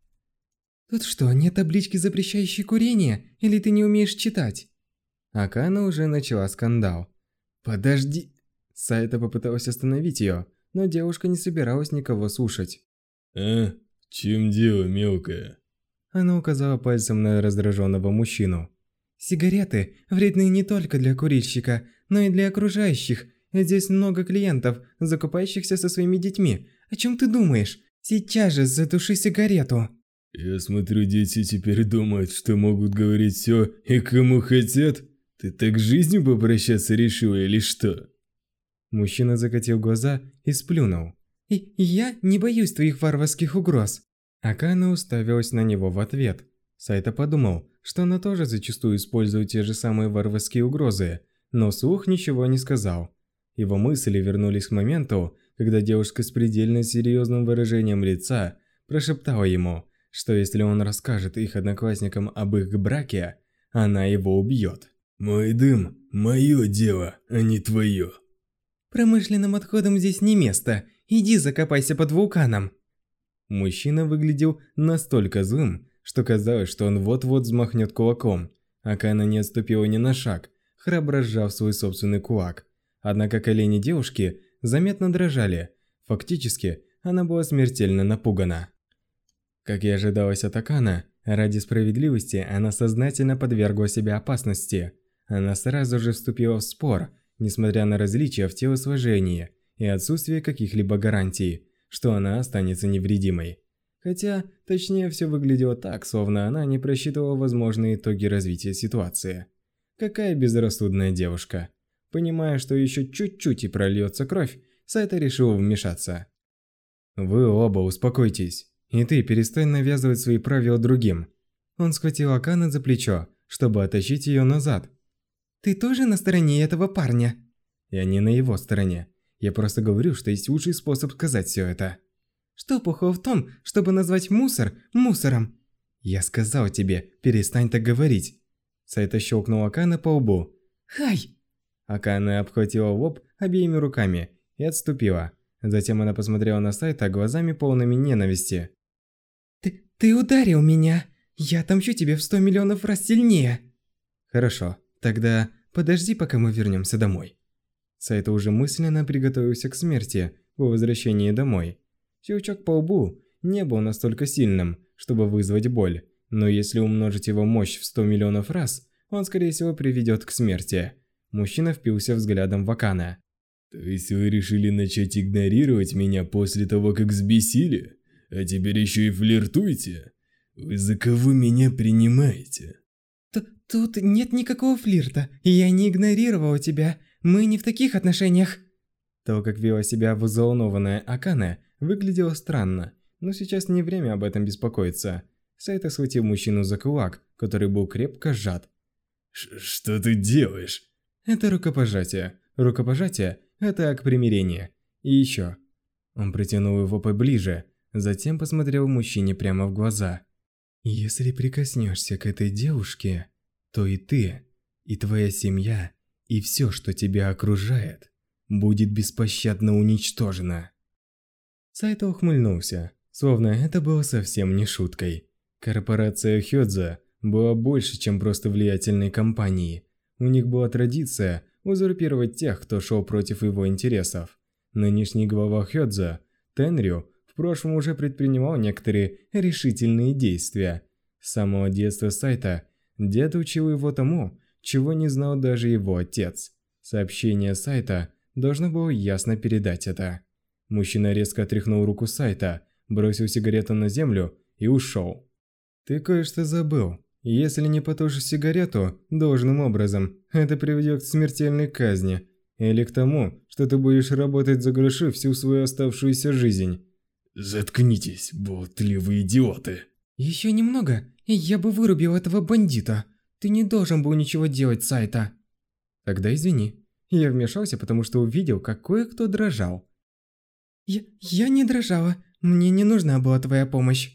«Тут что, нет таблички, запрещающей курение? Или ты не умеешь читать?» Акана уже начала скандал. «Подожди!» Сайта попыталась остановить ее, но девушка не собиралась никого слушать. «А? Чем дело, мелкая?» Она указала пальцем на раздраженного мужчину. «Сигареты вредны не только для курильщика, но и для окружающих. Здесь много клиентов, закупающихся со своими детьми. О чем ты думаешь? Сейчас же затуши сигарету!» «Я смотрю, дети теперь думают, что могут говорить все и кому хотят. Ты так жизнью попрощаться решила или что?» Мужчина закатил глаза и сплюнул. И «Я не боюсь твоих варварских угроз». Акана уставилась на него в ответ. Сайта подумал, что она тоже зачастую использует те же самые варварские угрозы, но слух ничего не сказал. Его мысли вернулись к моменту, когда девушка с предельно серьезным выражением лица прошептала ему, что если он расскажет их одноклассникам об их браке, она его убьет. «Мой дым – мое дело, а не твое». «Промышленным отходам здесь не место. Иди закопайся под вулканом». Мужчина выглядел настолько злым, что казалось, что он вот-вот взмахнет кулаком. Акана не отступила ни на шаг, храбро сжав свой собственный кулак. Однако колени девушки заметно дрожали. Фактически, она была смертельно напугана. Как и ожидалось от Акана, ради справедливости она сознательно подвергла себя опасности. Она сразу же вступила в спор, несмотря на различия в телосложении и отсутствие каких-либо гарантий, что она останется невредимой. Хотя, точнее, все выглядело так, словно она не просчитывала возможные итоги развития ситуации. Какая безрассудная девушка. Понимая, что еще чуть-чуть и прольется кровь, Сайта решил вмешаться. «Вы оба успокойтесь, и ты перестань навязывать свои правила другим». Он схватил Акана за плечо, чтобы оттащить ее назад. «Ты тоже на стороне этого парня?» «Я не на его стороне. Я просто говорю, что есть лучший способ сказать все это». Что плохого в том, чтобы назвать мусор мусором? Я сказал тебе, перестань так говорить. Сайта щелкнул Акана по лбу. Хай! Акана обхватила лоб обеими руками и отступила. Затем она посмотрела на Сайта глазами полными ненависти. Ты, ты ударил меня. Я отомщу тебе в сто миллионов раз сильнее. Хорошо, тогда подожди, пока мы вернемся домой. Сайта уже мысленно приготовился к смерти по возвращении домой. Щелчок по лбу не был настолько сильным, чтобы вызвать боль, но если умножить его мощь в 100 миллионов раз, он скорее всего приведет к смерти. Мужчина впился взглядом в Акана. «То есть вы решили начать игнорировать меня после того, как сбесили? А теперь еще и флиртуете? Вы за кого меня принимаете?» Т «Тут нет никакого флирта, я не игнорировала тебя, мы не в таких отношениях». То, как вела себя взволнованная Акана, выглядело странно, но сейчас не время об этом беспокоиться. Сайта схватил мужчину за кулак, который был крепко сжат. «Что ты делаешь?» «Это рукопожатие. Рукопожатие – это акт примирения. И еще». Он притянул его поближе, затем посмотрел мужчине прямо в глаза. «Если прикоснешься к этой девушке, то и ты, и твоя семья, и все, что тебя окружает, будет беспощадно уничтожено». Сайто ухмыльнулся, словно это было совсем не шуткой. Корпорация Хёдза была больше, чем просто влиятельной компанией. У них была традиция узурпировать тех, кто шел против его интересов. Нынешний глава Хёдза, Тенрю, в прошлом уже предпринимал некоторые решительные действия. С самого детства Сайта дед учил его тому, чего не знал даже его отец. Сообщение Сайта должно было ясно передать это. Мужчина резко отряхнул руку Сайта, бросил сигарету на землю и ушел. «Ты кое-что забыл. Если не потушишь сигарету должным образом, это приведет к смертельной казни. Или к тому, что ты будешь работать за гроши всю свою оставшуюся жизнь». «Заткнитесь, болтливые идиоты!» «Еще немного, и я бы вырубил этого бандита. Ты не должен был ничего делать, Сайта». «Тогда извини. Я вмешался, потому что увидел, как кое-кто дрожал. Я, я не дрожала. Мне не нужна была твоя помощь.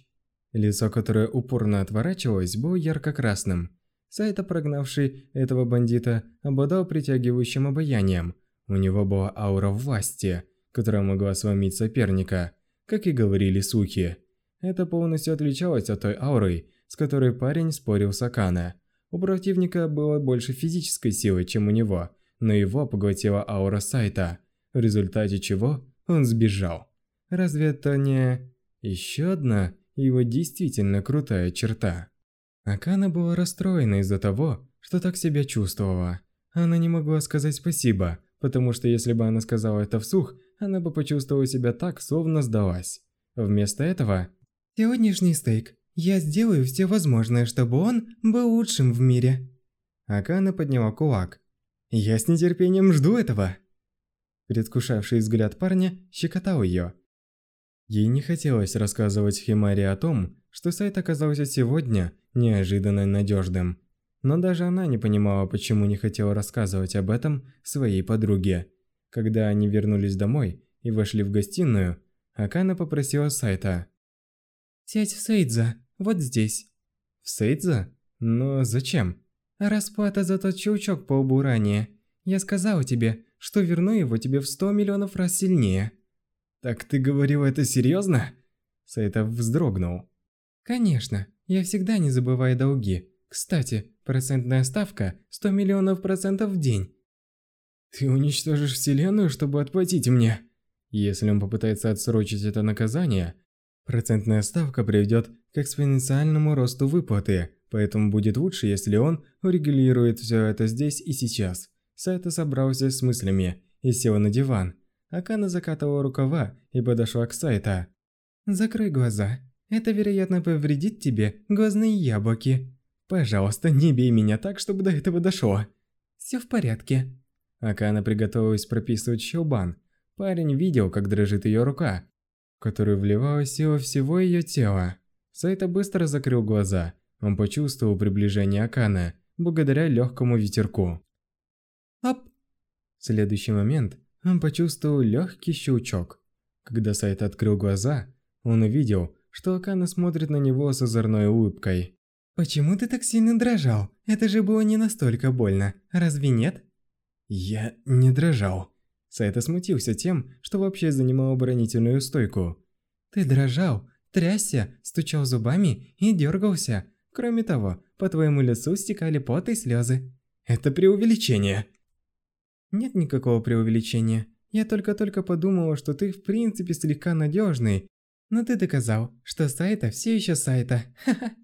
Лицо, которое упорно отворачивалось, было ярко-красным. Сайта, прогнавший этого бандита, обладал притягивающим обаянием. У него была аура власти, которая могла сломить соперника, как и говорили слухи. Это полностью отличалось от той ауры, с которой парень спорил с Акана. У противника было больше физической силы, чем у него, но его поглотила аура Сайта, в результате чего он сбежал. Разве это не... еще одна его действительно крутая черта? Акана была расстроена из-за того, что так себя чувствовала. Она не могла сказать спасибо, потому что если бы она сказала это вслух, она бы почувствовала себя так, словно сдалась. Вместо этого... «Сегодняшний стейк. Я сделаю все возможное, чтобы он был лучшим в мире». Акана подняла кулак. «Я с нетерпением жду этого!» Предвкушавший взгляд парня щекотал ее. Ей не хотелось рассказывать Химаре о том, что сайт оказался сегодня неожиданно надежным. Но даже она не понимала, почему не хотела рассказывать об этом своей подруге. Когда они вернулись домой и вошли в гостиную, Акана попросила Сайта. «Сядь в Сейдза, вот здесь». «В Сейдза? Но зачем?» «Расплата за тот щелчок по лбу ранее. Я сказала тебе, что верну его тебе в сто миллионов раз сильнее». «Так ты говорил это серьезно?» Сайта вздрогнул. «Конечно, я всегда не забываю долги. Кстати, процентная ставка 100 миллионов процентов в день. Ты уничтожишь вселенную, чтобы отплатить мне? Если он попытается отсрочить это наказание, процентная ставка приведет к экспоненциальному росту выплаты, поэтому будет лучше, если он урегулирует все это здесь и сейчас. Сайта собрался с мыслями и сел на диван. Акана закатывала рукава и подошла к Сайта. «Закрой глаза. Это, вероятно, повредит тебе глазные яблоки. Пожалуйста, не бей меня так, чтобы до этого дошло. Все в порядке». Акана приготовилась прописывать щелбан. Парень видел, как дрожит ее рука, в которую вливалась сила всего ее тела. Сайта быстро закрыл глаза. Он почувствовал приближение Акана, благодаря легкому ветерку. Ап! В следующий момент он почувствовал легкий щелчок. Когда Сайта открыл глаза, он увидел, что Акана смотрит на него с озорной улыбкой. «Почему ты так сильно дрожал? Это же было не настолько больно, разве нет?» Я не дрожал. Сайта смутился тем, что вообще занимал оборонительную стойку. Ты дрожал, трясся, стучал зубами и дергался. Кроме того, по твоему лицу стекали пот и слезы. Это преувеличение. Нет никакого преувеличения. Я только-только подумала, что ты в принципе слегка надежный, но ты доказал, что Сайта все еще Сайта. Ха-ха.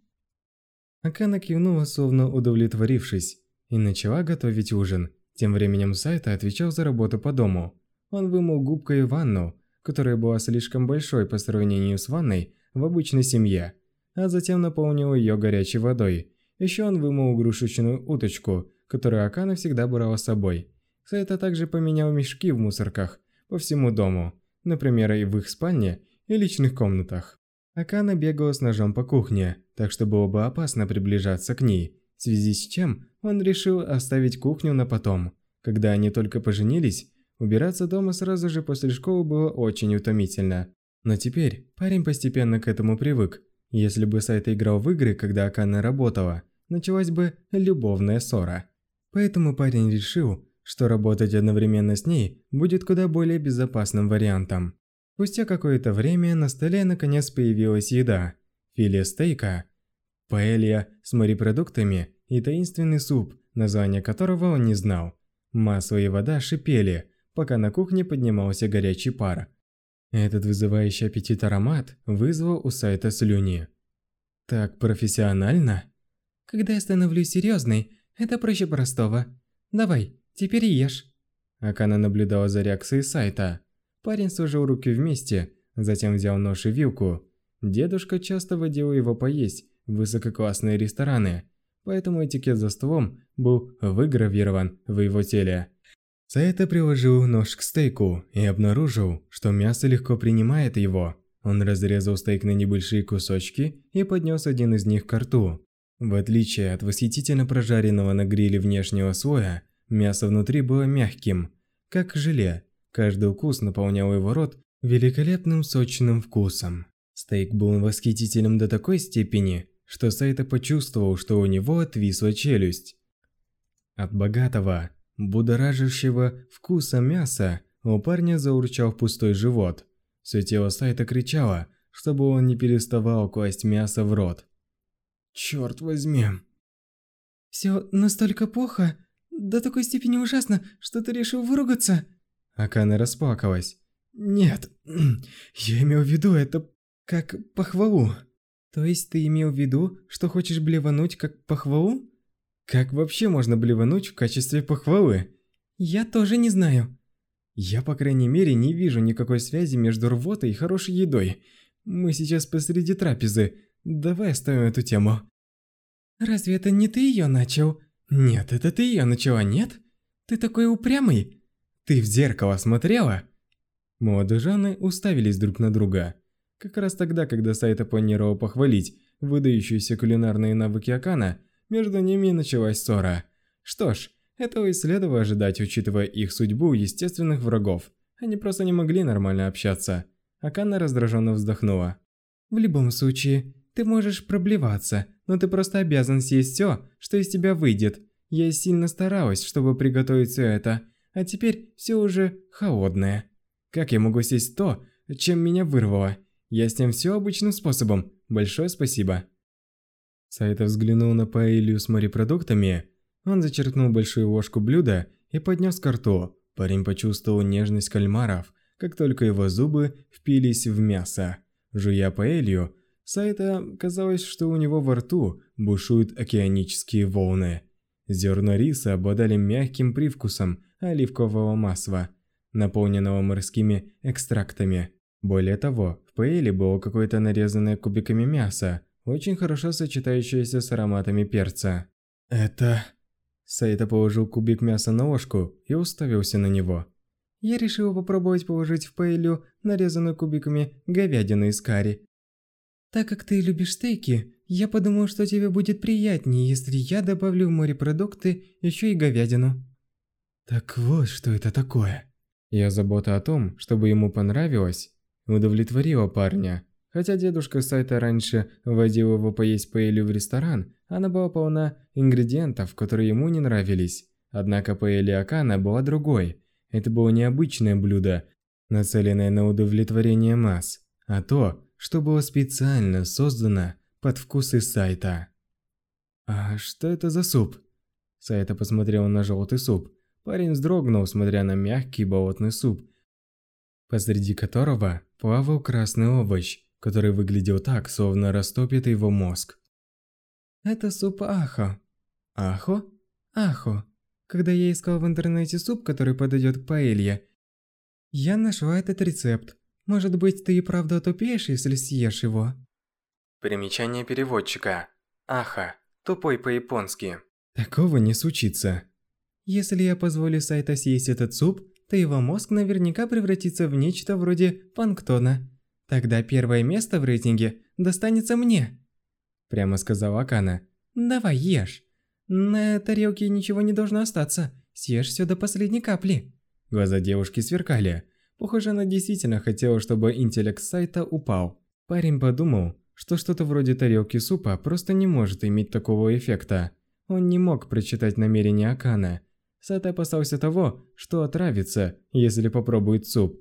Акана кивнула, словно удовлетворившись, и начала готовить ужин. Тем временем Сайта отвечал за работу по дому. Он вымыл губкой ванну, которая была слишком большой по сравнению с ванной в обычной семье, а затем наполнил ее горячей водой. Еще он вымыл игрушечную уточку, которую Акана всегда брала с собой. Сайта также поменял мешки в мусорках по всему дому, например, и в их спальне и личных комнатах. Акана бегала с ножом по кухне, так что было бы опасно приближаться к ней, в связи с чем он решил оставить кухню на потом. Когда они только поженились, убираться дома сразу же после школы было очень утомительно. Но теперь парень постепенно к этому привык. Если бы Сайта играл в игры, когда Акана работала, началась бы любовная ссора. Поэтому парень решил, что работать одновременно с ней будет куда более безопасным вариантом. Спустя какое-то время на столе наконец появилась еда. Филе стейка, паэлья с морепродуктами и таинственный суп, название которого он не знал. Масло и вода шипели, пока на кухне поднимался горячий пар. Этот вызывающий аппетит аромат вызвал у сайта слюни. Так профессионально? Когда я становлюсь серьезной, это проще простого. Давай, теперь ешь. Акана наблюдала за реакцией сайта. Парень сложил руки вместе, затем взял нож и вилку. Дедушка часто водил его поесть в высококлассные рестораны, поэтому этикет за столом был выгравирован в его теле. Сайта приложил нож к стейку и обнаружил, что мясо легко принимает его. Он разрезал стейк на небольшие кусочки и поднес один из них к рту. В отличие от восхитительно прожаренного на гриле внешнего слоя, мясо внутри было мягким, как желе. Каждый укус наполнял его рот великолепным сочным вкусом. Стейк был восхитительным до такой степени, что Сайта почувствовал, что у него отвисла челюсть. От богатого, будоражащего вкуса мяса у парня заурчал пустой живот. Все тело Сайта кричало, чтобы он не переставал класть мясо в рот. Черт возьми. Все настолько плохо, до такой степени ужасно, что ты решил выругаться? Акана расплакалась. Нет, я имел в виду это как похвалу. То есть ты имел в виду, что хочешь блевануть как похвалу? Как вообще можно блевануть в качестве похвалы? Я тоже не знаю. Я, по крайней мере, не вижу никакой связи между рвотой и хорошей едой. Мы сейчас посреди трапезы. Давай оставим эту тему. Разве это не ты ее начал? Нет, это ты ее начала, нет? Ты такой упрямый. Ты в зеркало смотрела? Молодожаны уставились друг на друга. Как раз тогда, когда Сайта планировал похвалить выдающиеся кулинарные навыки Акана, между ними началась ссора. Что ж, этого и следовало ожидать, учитывая их судьбу естественных врагов. Они просто не могли нормально общаться. Акана раздраженно вздохнула. «В любом случае, ты можешь проблеваться, но ты просто обязан съесть все, что из тебя выйдет. Я сильно старалась, чтобы приготовить все это, а теперь все уже холодное. Как я могу съесть то, чем меня вырвало? Я с ним все обычным способом. Большое спасибо. Сайта взглянул на паэлью с морепродуктами. Он зачерпнул большую ложку блюда и поднес к рту. Парень почувствовал нежность кальмаров, как только его зубы впились в мясо. Жуя паэлью, Сайта казалось, что у него во рту бушуют океанические волны. Зерна риса обладали мягким привкусом оливкового масла, наполненного морскими экстрактами. Более того, в паэле было какое-то нарезанное кубиками мясо, очень хорошо сочетающееся с ароматами перца. «Это...» Сайта положил кубик мяса на ложку и уставился на него. «Я решил попробовать положить в паэлью нарезанную кубиками говядину из карри. Так как ты любишь стейки, я подумал, что тебе будет приятнее, если я добавлю в морепродукты еще и говядину». «Так вот, что это такое». Я забота о том, чтобы ему понравилось, удовлетворила парня. Хотя дедушка Сайта раньше водил его поесть паэлью в ресторан, она была полна ингредиентов, которые ему не нравились. Однако паэлья Акана была другой. Это было необычное блюдо, нацеленное на удовлетворение масс, а то, что было специально создано под вкусы Сайта. «А что это за суп?» Сайта посмотрел на желтый суп. Парень вздрогнул, смотря на мягкий болотный суп, посреди которого плавал красный овощ, который выглядел так, словно растопит его мозг. Это суп ахо. Ахо? Ахо. Когда я искал в интернете суп, который подойдет к паэлье, я нашла этот рецепт. Может быть, ты и правда тупеешь, если съешь его? Примечание переводчика. Аха. Тупой по-японски. Такого не случится. Если я позволю Сайта съесть этот суп, то его мозг наверняка превратится в нечто вроде планктона. Тогда первое место в рейтинге достанется мне. Прямо сказала Акана. Давай, ешь. На тарелке ничего не должно остаться. Съешь все до последней капли. Глаза девушки сверкали. Похоже, она действительно хотела, чтобы интеллект сайта упал. Парень подумал, что что-то вроде тарелки супа просто не может иметь такого эффекта. Он не мог прочитать намерения Акана. Сайта опасался того, что отравится, если попробует суп.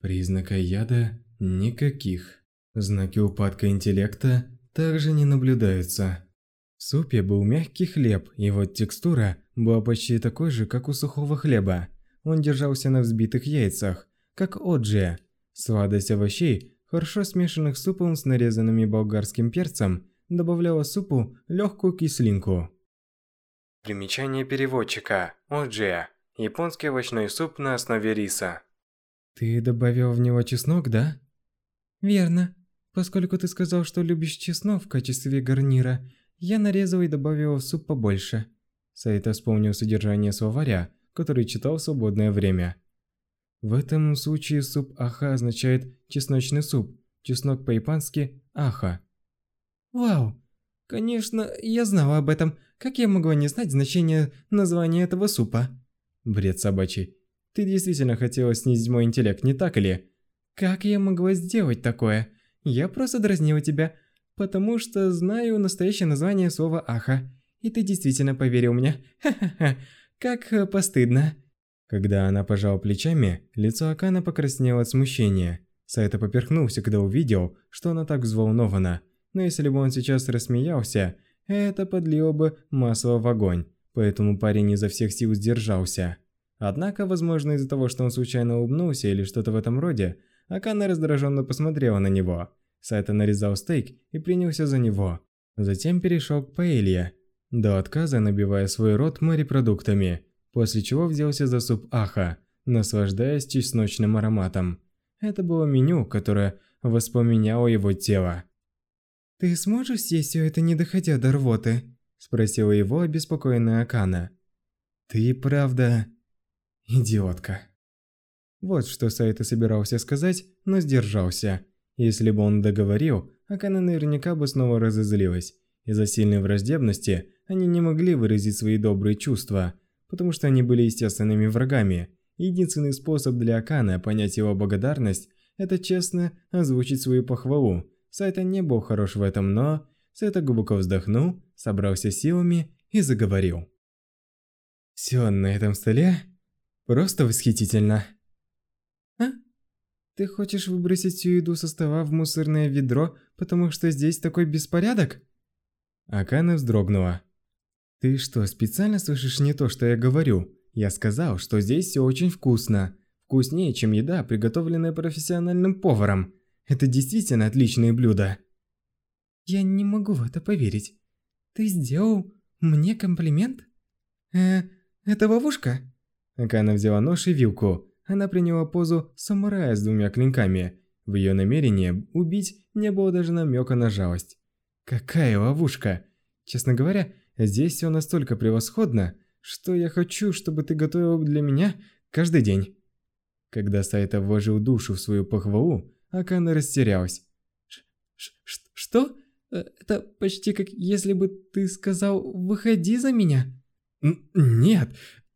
Признака яда никаких. Знаки упадка интеллекта также не наблюдаются. В супе был мягкий хлеб, и вот текстура была почти такой же, как у сухого хлеба. Он держался на взбитых яйцах, как оджия. Сладость овощей, хорошо смешанных супом с нарезанными болгарским перцем, добавляла супу легкую кислинку. Примечание переводчика. Оджия. Японский овощной суп на основе риса. Ты добавил в него чеснок, да? Верно. Поскольку ты сказал, что любишь чеснок в качестве гарнира, я нарезал и добавил в суп побольше. Сайта вспомнил содержание словаря, который читал в свободное время. В этом случае суп аха означает чесночный суп. Чеснок по-японски аха. Вау! Конечно, я знала об этом. Как я могла не знать значение названия этого супа? Бред собачий. Ты действительно хотела снизить мой интеллект, не так ли? Как я могла сделать такое? Я просто дразнила тебя, потому что знаю настоящее название слова «аха». И ты действительно поверил мне. Ха-ха-ха. Как э, постыдно. Когда она пожала плечами, лицо Акана покраснело от смущения. Сайта поперхнулся, когда увидел, что она так взволнована. Но если бы он сейчас рассмеялся, это подлило бы масло в огонь, поэтому парень изо всех сил сдержался. Однако, возможно, из-за того, что он случайно улыбнулся или что-то в этом роде, Акана раздраженно посмотрела на него. Сайта нарезал стейк и принялся за него. Затем перешел к паэлье, до отказа набивая свой рот морепродуктами, после чего взялся за суп аха, наслаждаясь чесночным ароматом. Это было меню, которое воспламеняло его тело. «Ты сможешь съесть все это, не доходя до рвоты?» – спросила его обеспокоенная Акана. «Ты правда... идиотка». Вот что Сайта собирался сказать, но сдержался. Если бы он договорил, Акана наверняка бы снова разозлилась. Из-за сильной враждебности они не могли выразить свои добрые чувства, потому что они были естественными врагами. Единственный способ для Акана понять его благодарность – это честно озвучить свою похвалу. Сайта не был хорош в этом, но Сайта глубоко вздохнул, собрался силами и заговорил. «Все на этом столе просто восхитительно». «А? Ты хочешь выбросить всю еду со стола в мусорное ведро, потому что здесь такой беспорядок?» Акана вздрогнула. «Ты что, специально слышишь не то, что я говорю? Я сказал, что здесь все очень вкусно. Вкуснее, чем еда, приготовленная профессиональным поваром. Это действительно отличные блюда». «Я не могу в это поверить. Ты сделал мне комплимент? Э, это ловушка?» Акана взяла нож и вилку. Она приняла позу самурая с двумя клинками. В ее намерении убить не было даже намека на жалость. Какая ловушка? Честно говоря, здесь все настолько превосходно, что я хочу, чтобы ты готовил для меня каждый день. Когда Сайта вложил душу в свою похвалу, Акана растерялась. Ш -ш «Что? Э, это почти как если бы ты сказал «выходи за меня». Н нет,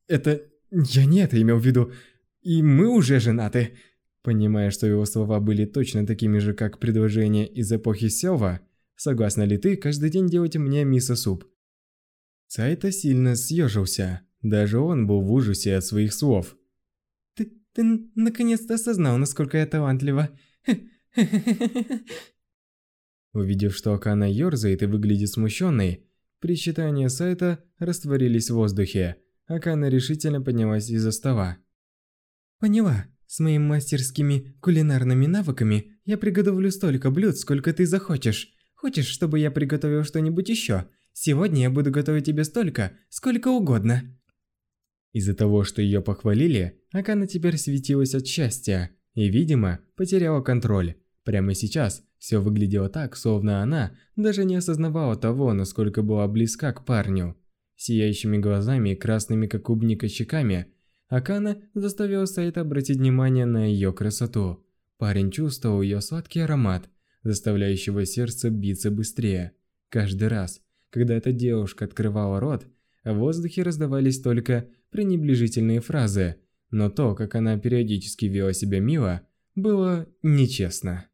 это... я не это имел в виду. И мы уже женаты. Понимая, что его слова были точно такими же, как предложение из эпохи Сёва, согласна ли ты каждый день делать мне мисо-суп? Сайта сильно съежился. Даже он был в ужасе от своих слов. Ты, ты наконец-то осознал, насколько я талантлива. Увидев, что Акана ёрзает и выглядит смущенной, причитания Сайта растворились в воздухе. Акана решительно поднялась из-за стола. Поняла. С моими мастерскими кулинарными навыками я приготовлю столько блюд, сколько ты захочешь. Хочешь, чтобы я приготовил что-нибудь еще? Сегодня я буду готовить тебе столько, сколько угодно. Из-за того, что ее похвалили, Акана теперь светилась от счастья и, видимо, потеряла контроль. Прямо сейчас все выглядело так, словно она даже не осознавала того, насколько была близка к парню. Сияющими глазами и красными, как клубника, щеками, Акана заставила Сайта обратить внимание на ее красоту. Парень чувствовал ее сладкий аромат, заставляющего сердце биться быстрее. Каждый раз, когда эта девушка открывала рот, в воздухе раздавались только пренебрежительные фразы, но то, как она периодически вела себя мило, было нечестно.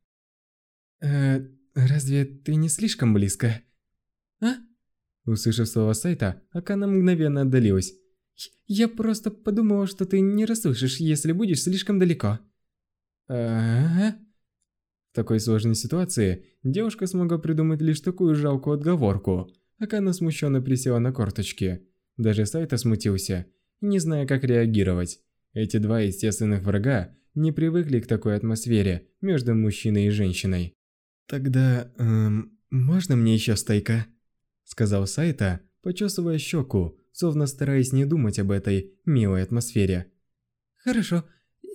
«Э, разве ты не слишком близко?» «А?» Услышав слова Сайта, Акана мгновенно отдалилась. «Я просто подумала, что ты не расслышишь, если будешь слишком далеко». В такой сложной ситуации девушка смогла придумать лишь такую жалкую отговорку. Акана смущенно присела на корточки. Даже Сайта смутился, не зная, как реагировать. Эти два естественных врага не привыкли к такой атмосфере между мужчиной и женщиной. «Тогда, эм, можно мне еще стейка?» Сказал Сайта, почесывая щеку, словно стараясь не думать об этой милой атмосфере. «Хорошо.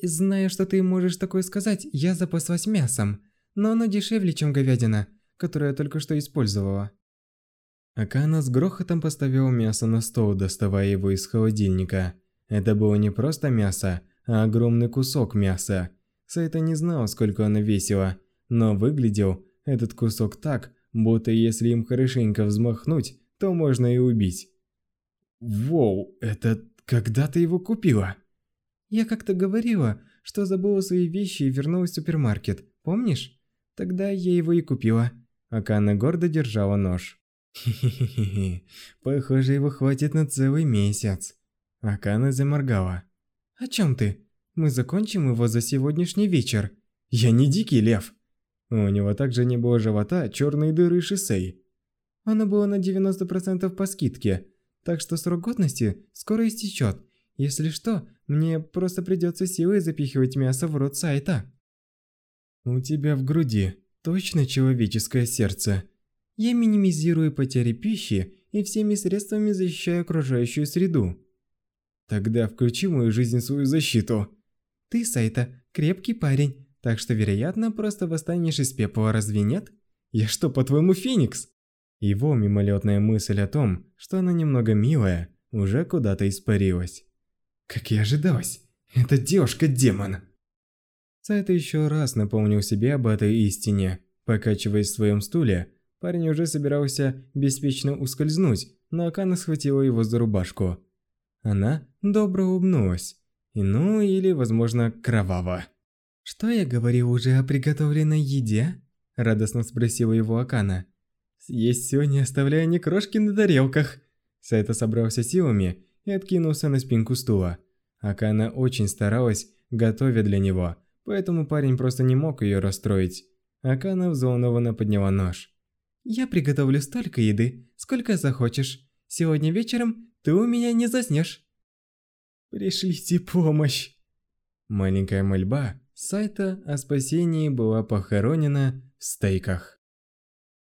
Зная, что ты можешь такое сказать, я запаслась мясом но оно дешевле, чем говядина, которую я только что использовала. Акана с грохотом поставил мясо на стол, доставая его из холодильника. Это было не просто мясо, а огромный кусок мяса. Сайта не знал, сколько оно весило, но выглядел этот кусок так, будто если им хорошенько взмахнуть, то можно и убить. Воу, это когда ты его купила? Я как-то говорила, что забыла свои вещи и вернулась в супермаркет, помнишь? Тогда я его и купила. Акана гордо держала нож. Хе-хе-хе, похоже, его хватит на целый месяц. Акана заморгала. О чем ты? Мы закончим его за сегодняшний вечер. Я не дикий лев. У него также не было живота, черной дыры шисей. Оно было на 90% по скидке, так что срок годности скоро истечет. Если что, мне просто придется силой запихивать мясо в рот сайта. У тебя в груди точно человеческое сердце. Я минимизирую потери пищи и всеми средствами защищаю окружающую среду. Тогда включи в мою жизнь свою защиту. Ты, Сайта, крепкий парень, так что, вероятно, просто восстанешь из пепла, разве нет? Я что, по-твоему, Феникс? Его мимолетная мысль о том, что она немного милая, уже куда-то испарилась. Как и ожидалось, эта девушка-демон. Сайта еще раз напомнил себе об этой истине. Покачиваясь в своем стуле, парень уже собирался беспечно ускользнуть, но Акана схватила его за рубашку. Она добро улыбнулась. И ну, или, возможно, кроваво. «Что я говорил уже о приготовленной еде?» Радостно спросила его Акана. «Съесть все, не оставляя ни крошки на тарелках!» Сайта собрался силами и откинулся на спинку стула. Акана очень старалась, готовя для него, поэтому парень просто не мог ее расстроить. Акана взволнованно подняла нож. «Я приготовлю столько еды, сколько захочешь. Сегодня вечером ты у меня не заснешь». «Пришлите помощь!» Маленькая мольба сайта о спасении была похоронена в стейках.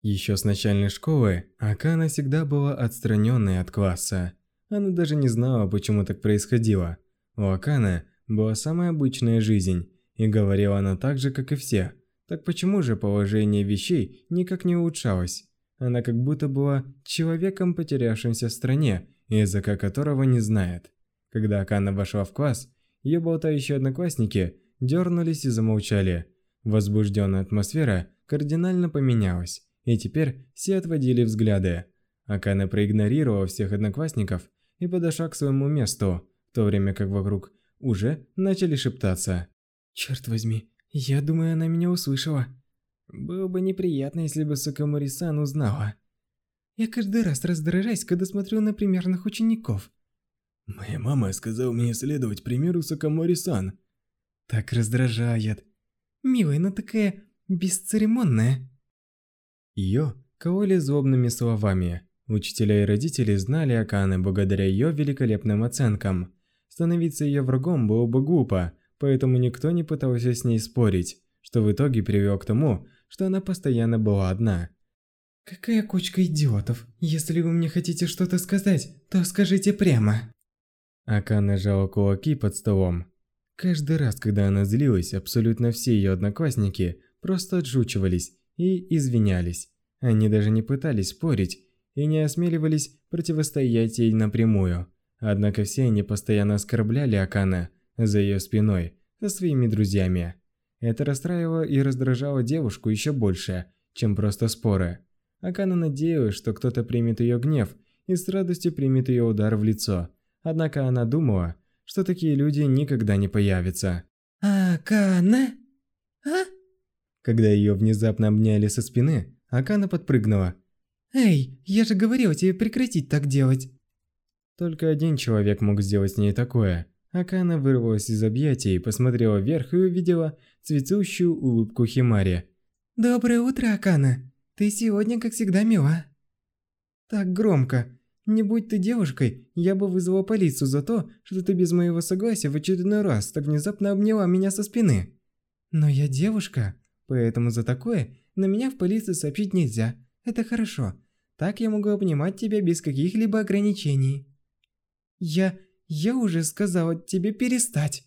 Еще с начальной школы Акана всегда была отстраненной от класса. Она даже не знала, почему так происходило. У Акана была самая обычная жизнь, и говорила она так же, как и все. Так почему же положение вещей никак не улучшалось? Она как будто была человеком, потерявшимся в стране, языка которого не знает. Когда Акана вошла в класс, ее болтающие одноклассники дернулись и замолчали. Возбужденная атмосфера кардинально поменялась, и теперь все отводили взгляды. Акана проигнорировала всех одноклассников и подошла к своему месту, в то время как вокруг уже начали шептаться. «Черт возьми, я думаю, она меня услышала. Было бы неприятно, если бы Сакамори-сан узнала. Я каждый раз раздражаюсь, когда смотрю на примерных учеников. Моя мама сказала мне следовать примеру Сакамори-сан. Так раздражает. Милая, но такая бесцеремонная. Ее кололи злобными словами. Учителя и родители знали Аканы благодаря ее великолепным оценкам. Становиться ее врагом было бы глупо, поэтому никто не пытался с ней спорить, что в итоге привело к тому, что она постоянно была одна. «Какая кучка идиотов! Если вы мне хотите что-то сказать, то скажите прямо!» Акана жала кулаки под столом. Каждый раз, когда она злилась, абсолютно все ее одноклассники просто отшучивались и извинялись. Они даже не пытались спорить и не осмеливались противостоять ей напрямую. Однако все они постоянно оскорбляли Акана за ее спиной со своими друзьями. Это расстраивало и раздражало девушку еще больше, чем просто споры. Акана надеялась, что кто-то примет ее гнев и с радостью примет ее удар в лицо. Однако она думала, что такие люди никогда не появятся. «Акана? А?» Когда ее внезапно обняли со спины, Акана подпрыгнула. «Эй, я же говорила тебе прекратить так делать!» Только один человек мог сделать с ней такое. Акана вырвалась из объятий, посмотрела вверх и увидела цветущую улыбку Химари. «Доброе утро, Акана! Ты сегодня, как всегда, мила!» «Так громко! Не будь ты девушкой, я бы вызвала полицию за то, что ты без моего согласия в очередной раз так внезапно обняла меня со спины. Но я девушка, поэтому за такое на меня в полицию сообщить нельзя. Это хорошо. Так я могу обнимать тебя без каких-либо ограничений. Я... я уже сказала тебе перестать.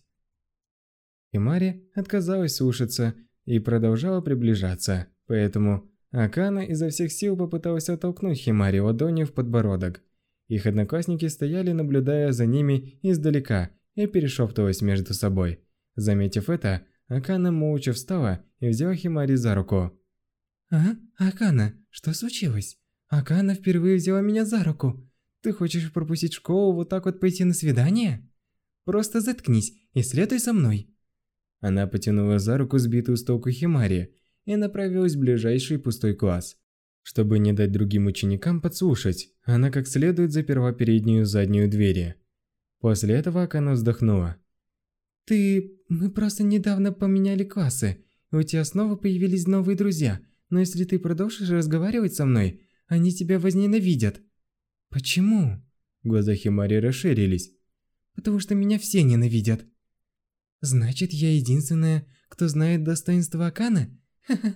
И Мари отказалась слушаться и продолжала приближаться, поэтому Акана изо всех сил попыталась оттолкнуть Химари ладонью в подбородок. Их одноклассники стояли, наблюдая за ними издалека и перешептываясь между собой. Заметив это, Акана молча встала и взяла Химари за руку. «А? Акана, что случилось? Акана впервые взяла меня за руку. Ты хочешь пропустить школу вот так вот пойти на свидание? Просто заткнись и следуй за мной». Она потянула за руку сбитую с толку Химари и направилась в ближайший пустой класс. Чтобы не дать другим ученикам подслушать, она как следует заперла переднюю и заднюю двери. После этого Акана вздохнула. «Ты... мы просто недавно поменяли классы, и у тебя снова появились новые друзья, но если ты продолжишь разговаривать со мной, они тебя возненавидят». «Почему?» Глаза Химари расширились. «Потому что меня все ненавидят». «Значит, я единственная, кто знает достоинство Акана? Ха-ха,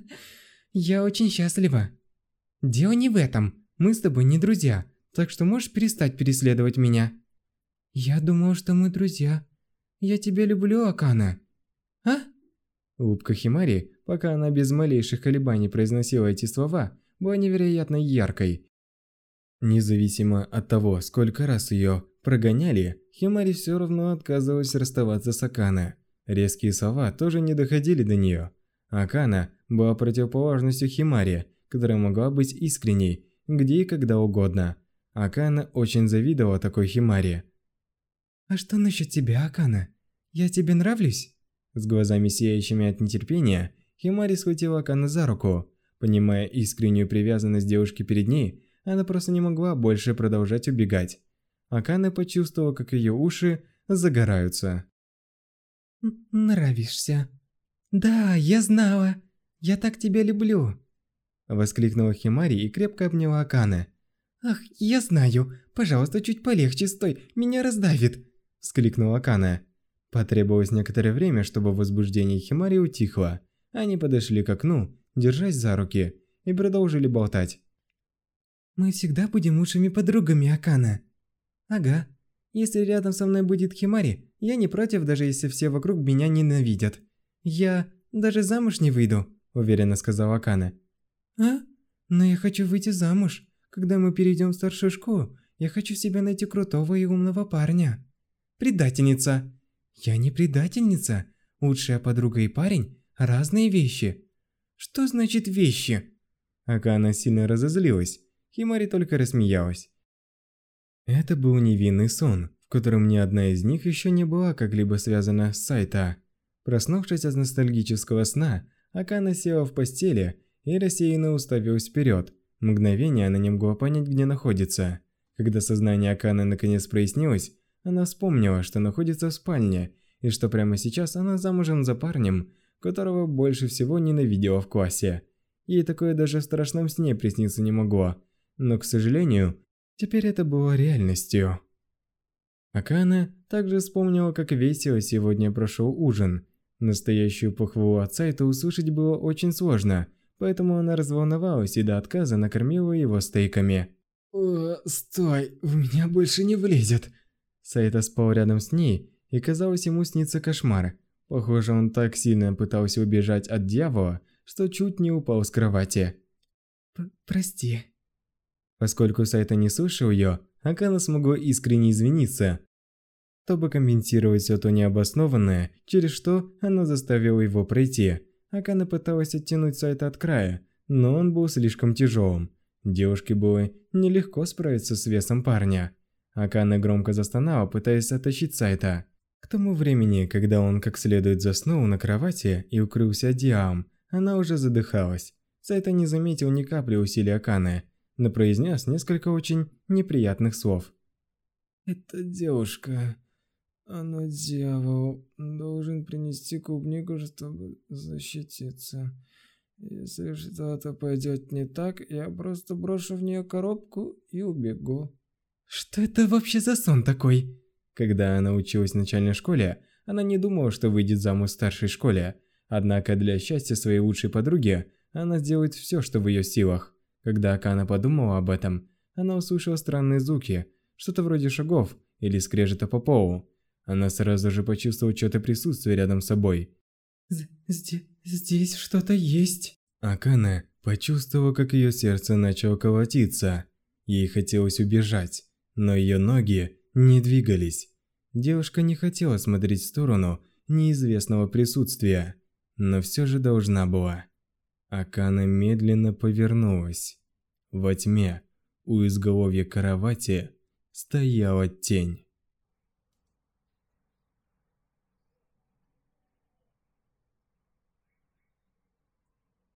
я очень счастлива». «Дело не в этом, мы с тобой не друзья, так что можешь перестать преследовать меня». «Я думал, что мы друзья. Я тебя люблю, Акана». «А?» Улыбка Химари, пока она без малейших колебаний произносила эти слова, была невероятно яркой. Независимо от того, сколько раз ее прогоняли, Химари все равно отказывалась расставаться с Акана. Резкие слова тоже не доходили до нее. Акана была противоположностью Химари, которая могла быть искренней, где и когда угодно. Акана очень завидовала такой Химари. «А что насчет тебя, Акана? Я тебе нравлюсь?» С глазами сияющими от нетерпения, Химари схватила Акана за руку. Понимая искреннюю привязанность девушки перед ней, она просто не могла больше продолжать убегать. Акана почувствовала, как ее уши загораются. «Нравишься. Да, я знала. Я так тебя люблю». Воскликнула Химари и крепко обняла Акана. «Ах, я знаю. Пожалуйста, чуть полегче, стой, меня раздавит!» Вскликнула Акана. Потребовалось некоторое время, чтобы возбуждение Химари утихло. Они подошли к окну, держась за руки, и продолжили болтать. «Мы всегда будем лучшими подругами, Акана». «Ага. Если рядом со мной будет Химари, я не против, даже если все вокруг меня ненавидят. Я даже замуж не выйду», – уверенно сказала Акана. «А? Но я хочу выйти замуж. Когда мы перейдем в старшую школу, я хочу себе найти крутого и умного парня». «Предательница!» «Я не предательница. Лучшая подруга и парень – разные вещи». «Что значит вещи?» Акана сильно разозлилась. Химари только рассмеялась. Это был невинный сон, в котором ни одна из них еще не была как-либо связана с Сайта. Проснувшись от ностальгического сна, Акана села в постели и рассеянно уставилась вперед. Мгновение она не могла понять, где находится. Когда сознание Аканы наконец прояснилось, она вспомнила, что находится в спальне, и что прямо сейчас она замужем за парнем, которого больше всего ненавидела в классе. Ей такое даже в страшном сне присниться не могло. Но, к сожалению, теперь это было реальностью. Акана также вспомнила, как весело сегодня прошел ужин. Настоящую похвалу отца это услышать было очень сложно – поэтому она разволновалась и до отказа накормила его стейками. «О, стой, в меня больше не влезет!» Сайта спал рядом с ней, и казалось ему снится кошмар. Похоже, он так сильно пытался убежать от дьявола, что чуть не упал с кровати. П «Прости». Поскольку Сайта не слышал ее, Акана смогла искренне извиниться, чтобы компенсировать все то необоснованное, через что она заставила его пройти. Акана пыталась оттянуть сайт от края, но он был слишком тяжелым. Девушке было нелегко справиться с весом парня. Акана громко застонала, пытаясь оттащить сайта. К тому времени, когда он как следует заснул на кровати и укрылся одеялом, она уже задыхалась. Сайта не заметил ни капли усилий Аканы, но произнес несколько очень неприятных слов. «Эта девушка оно дьявол должен принести клубнику, чтобы защититься. Если что-то пойдет не так, я просто брошу в нее коробку и убегу. Что это вообще за сон такой? Когда она училась в начальной школе, она не думала, что выйдет замуж в старшей школе. Однако для счастья своей лучшей подруги, она сделает все, что в ее силах. Когда Акана подумала об этом, она услышала странные звуки, что-то вроде шагов или скрежета по полу. Она сразу же почувствовала чьё-то присутствие рядом с собой. Здесь, здесь что-то есть. Акана почувствовала, как её сердце начало колотиться. Ей хотелось убежать, но её ноги не двигались. Девушка не хотела смотреть в сторону неизвестного присутствия, но всё же должна была. Акана медленно повернулась. Во тьме у изголовья кровати стояла тень.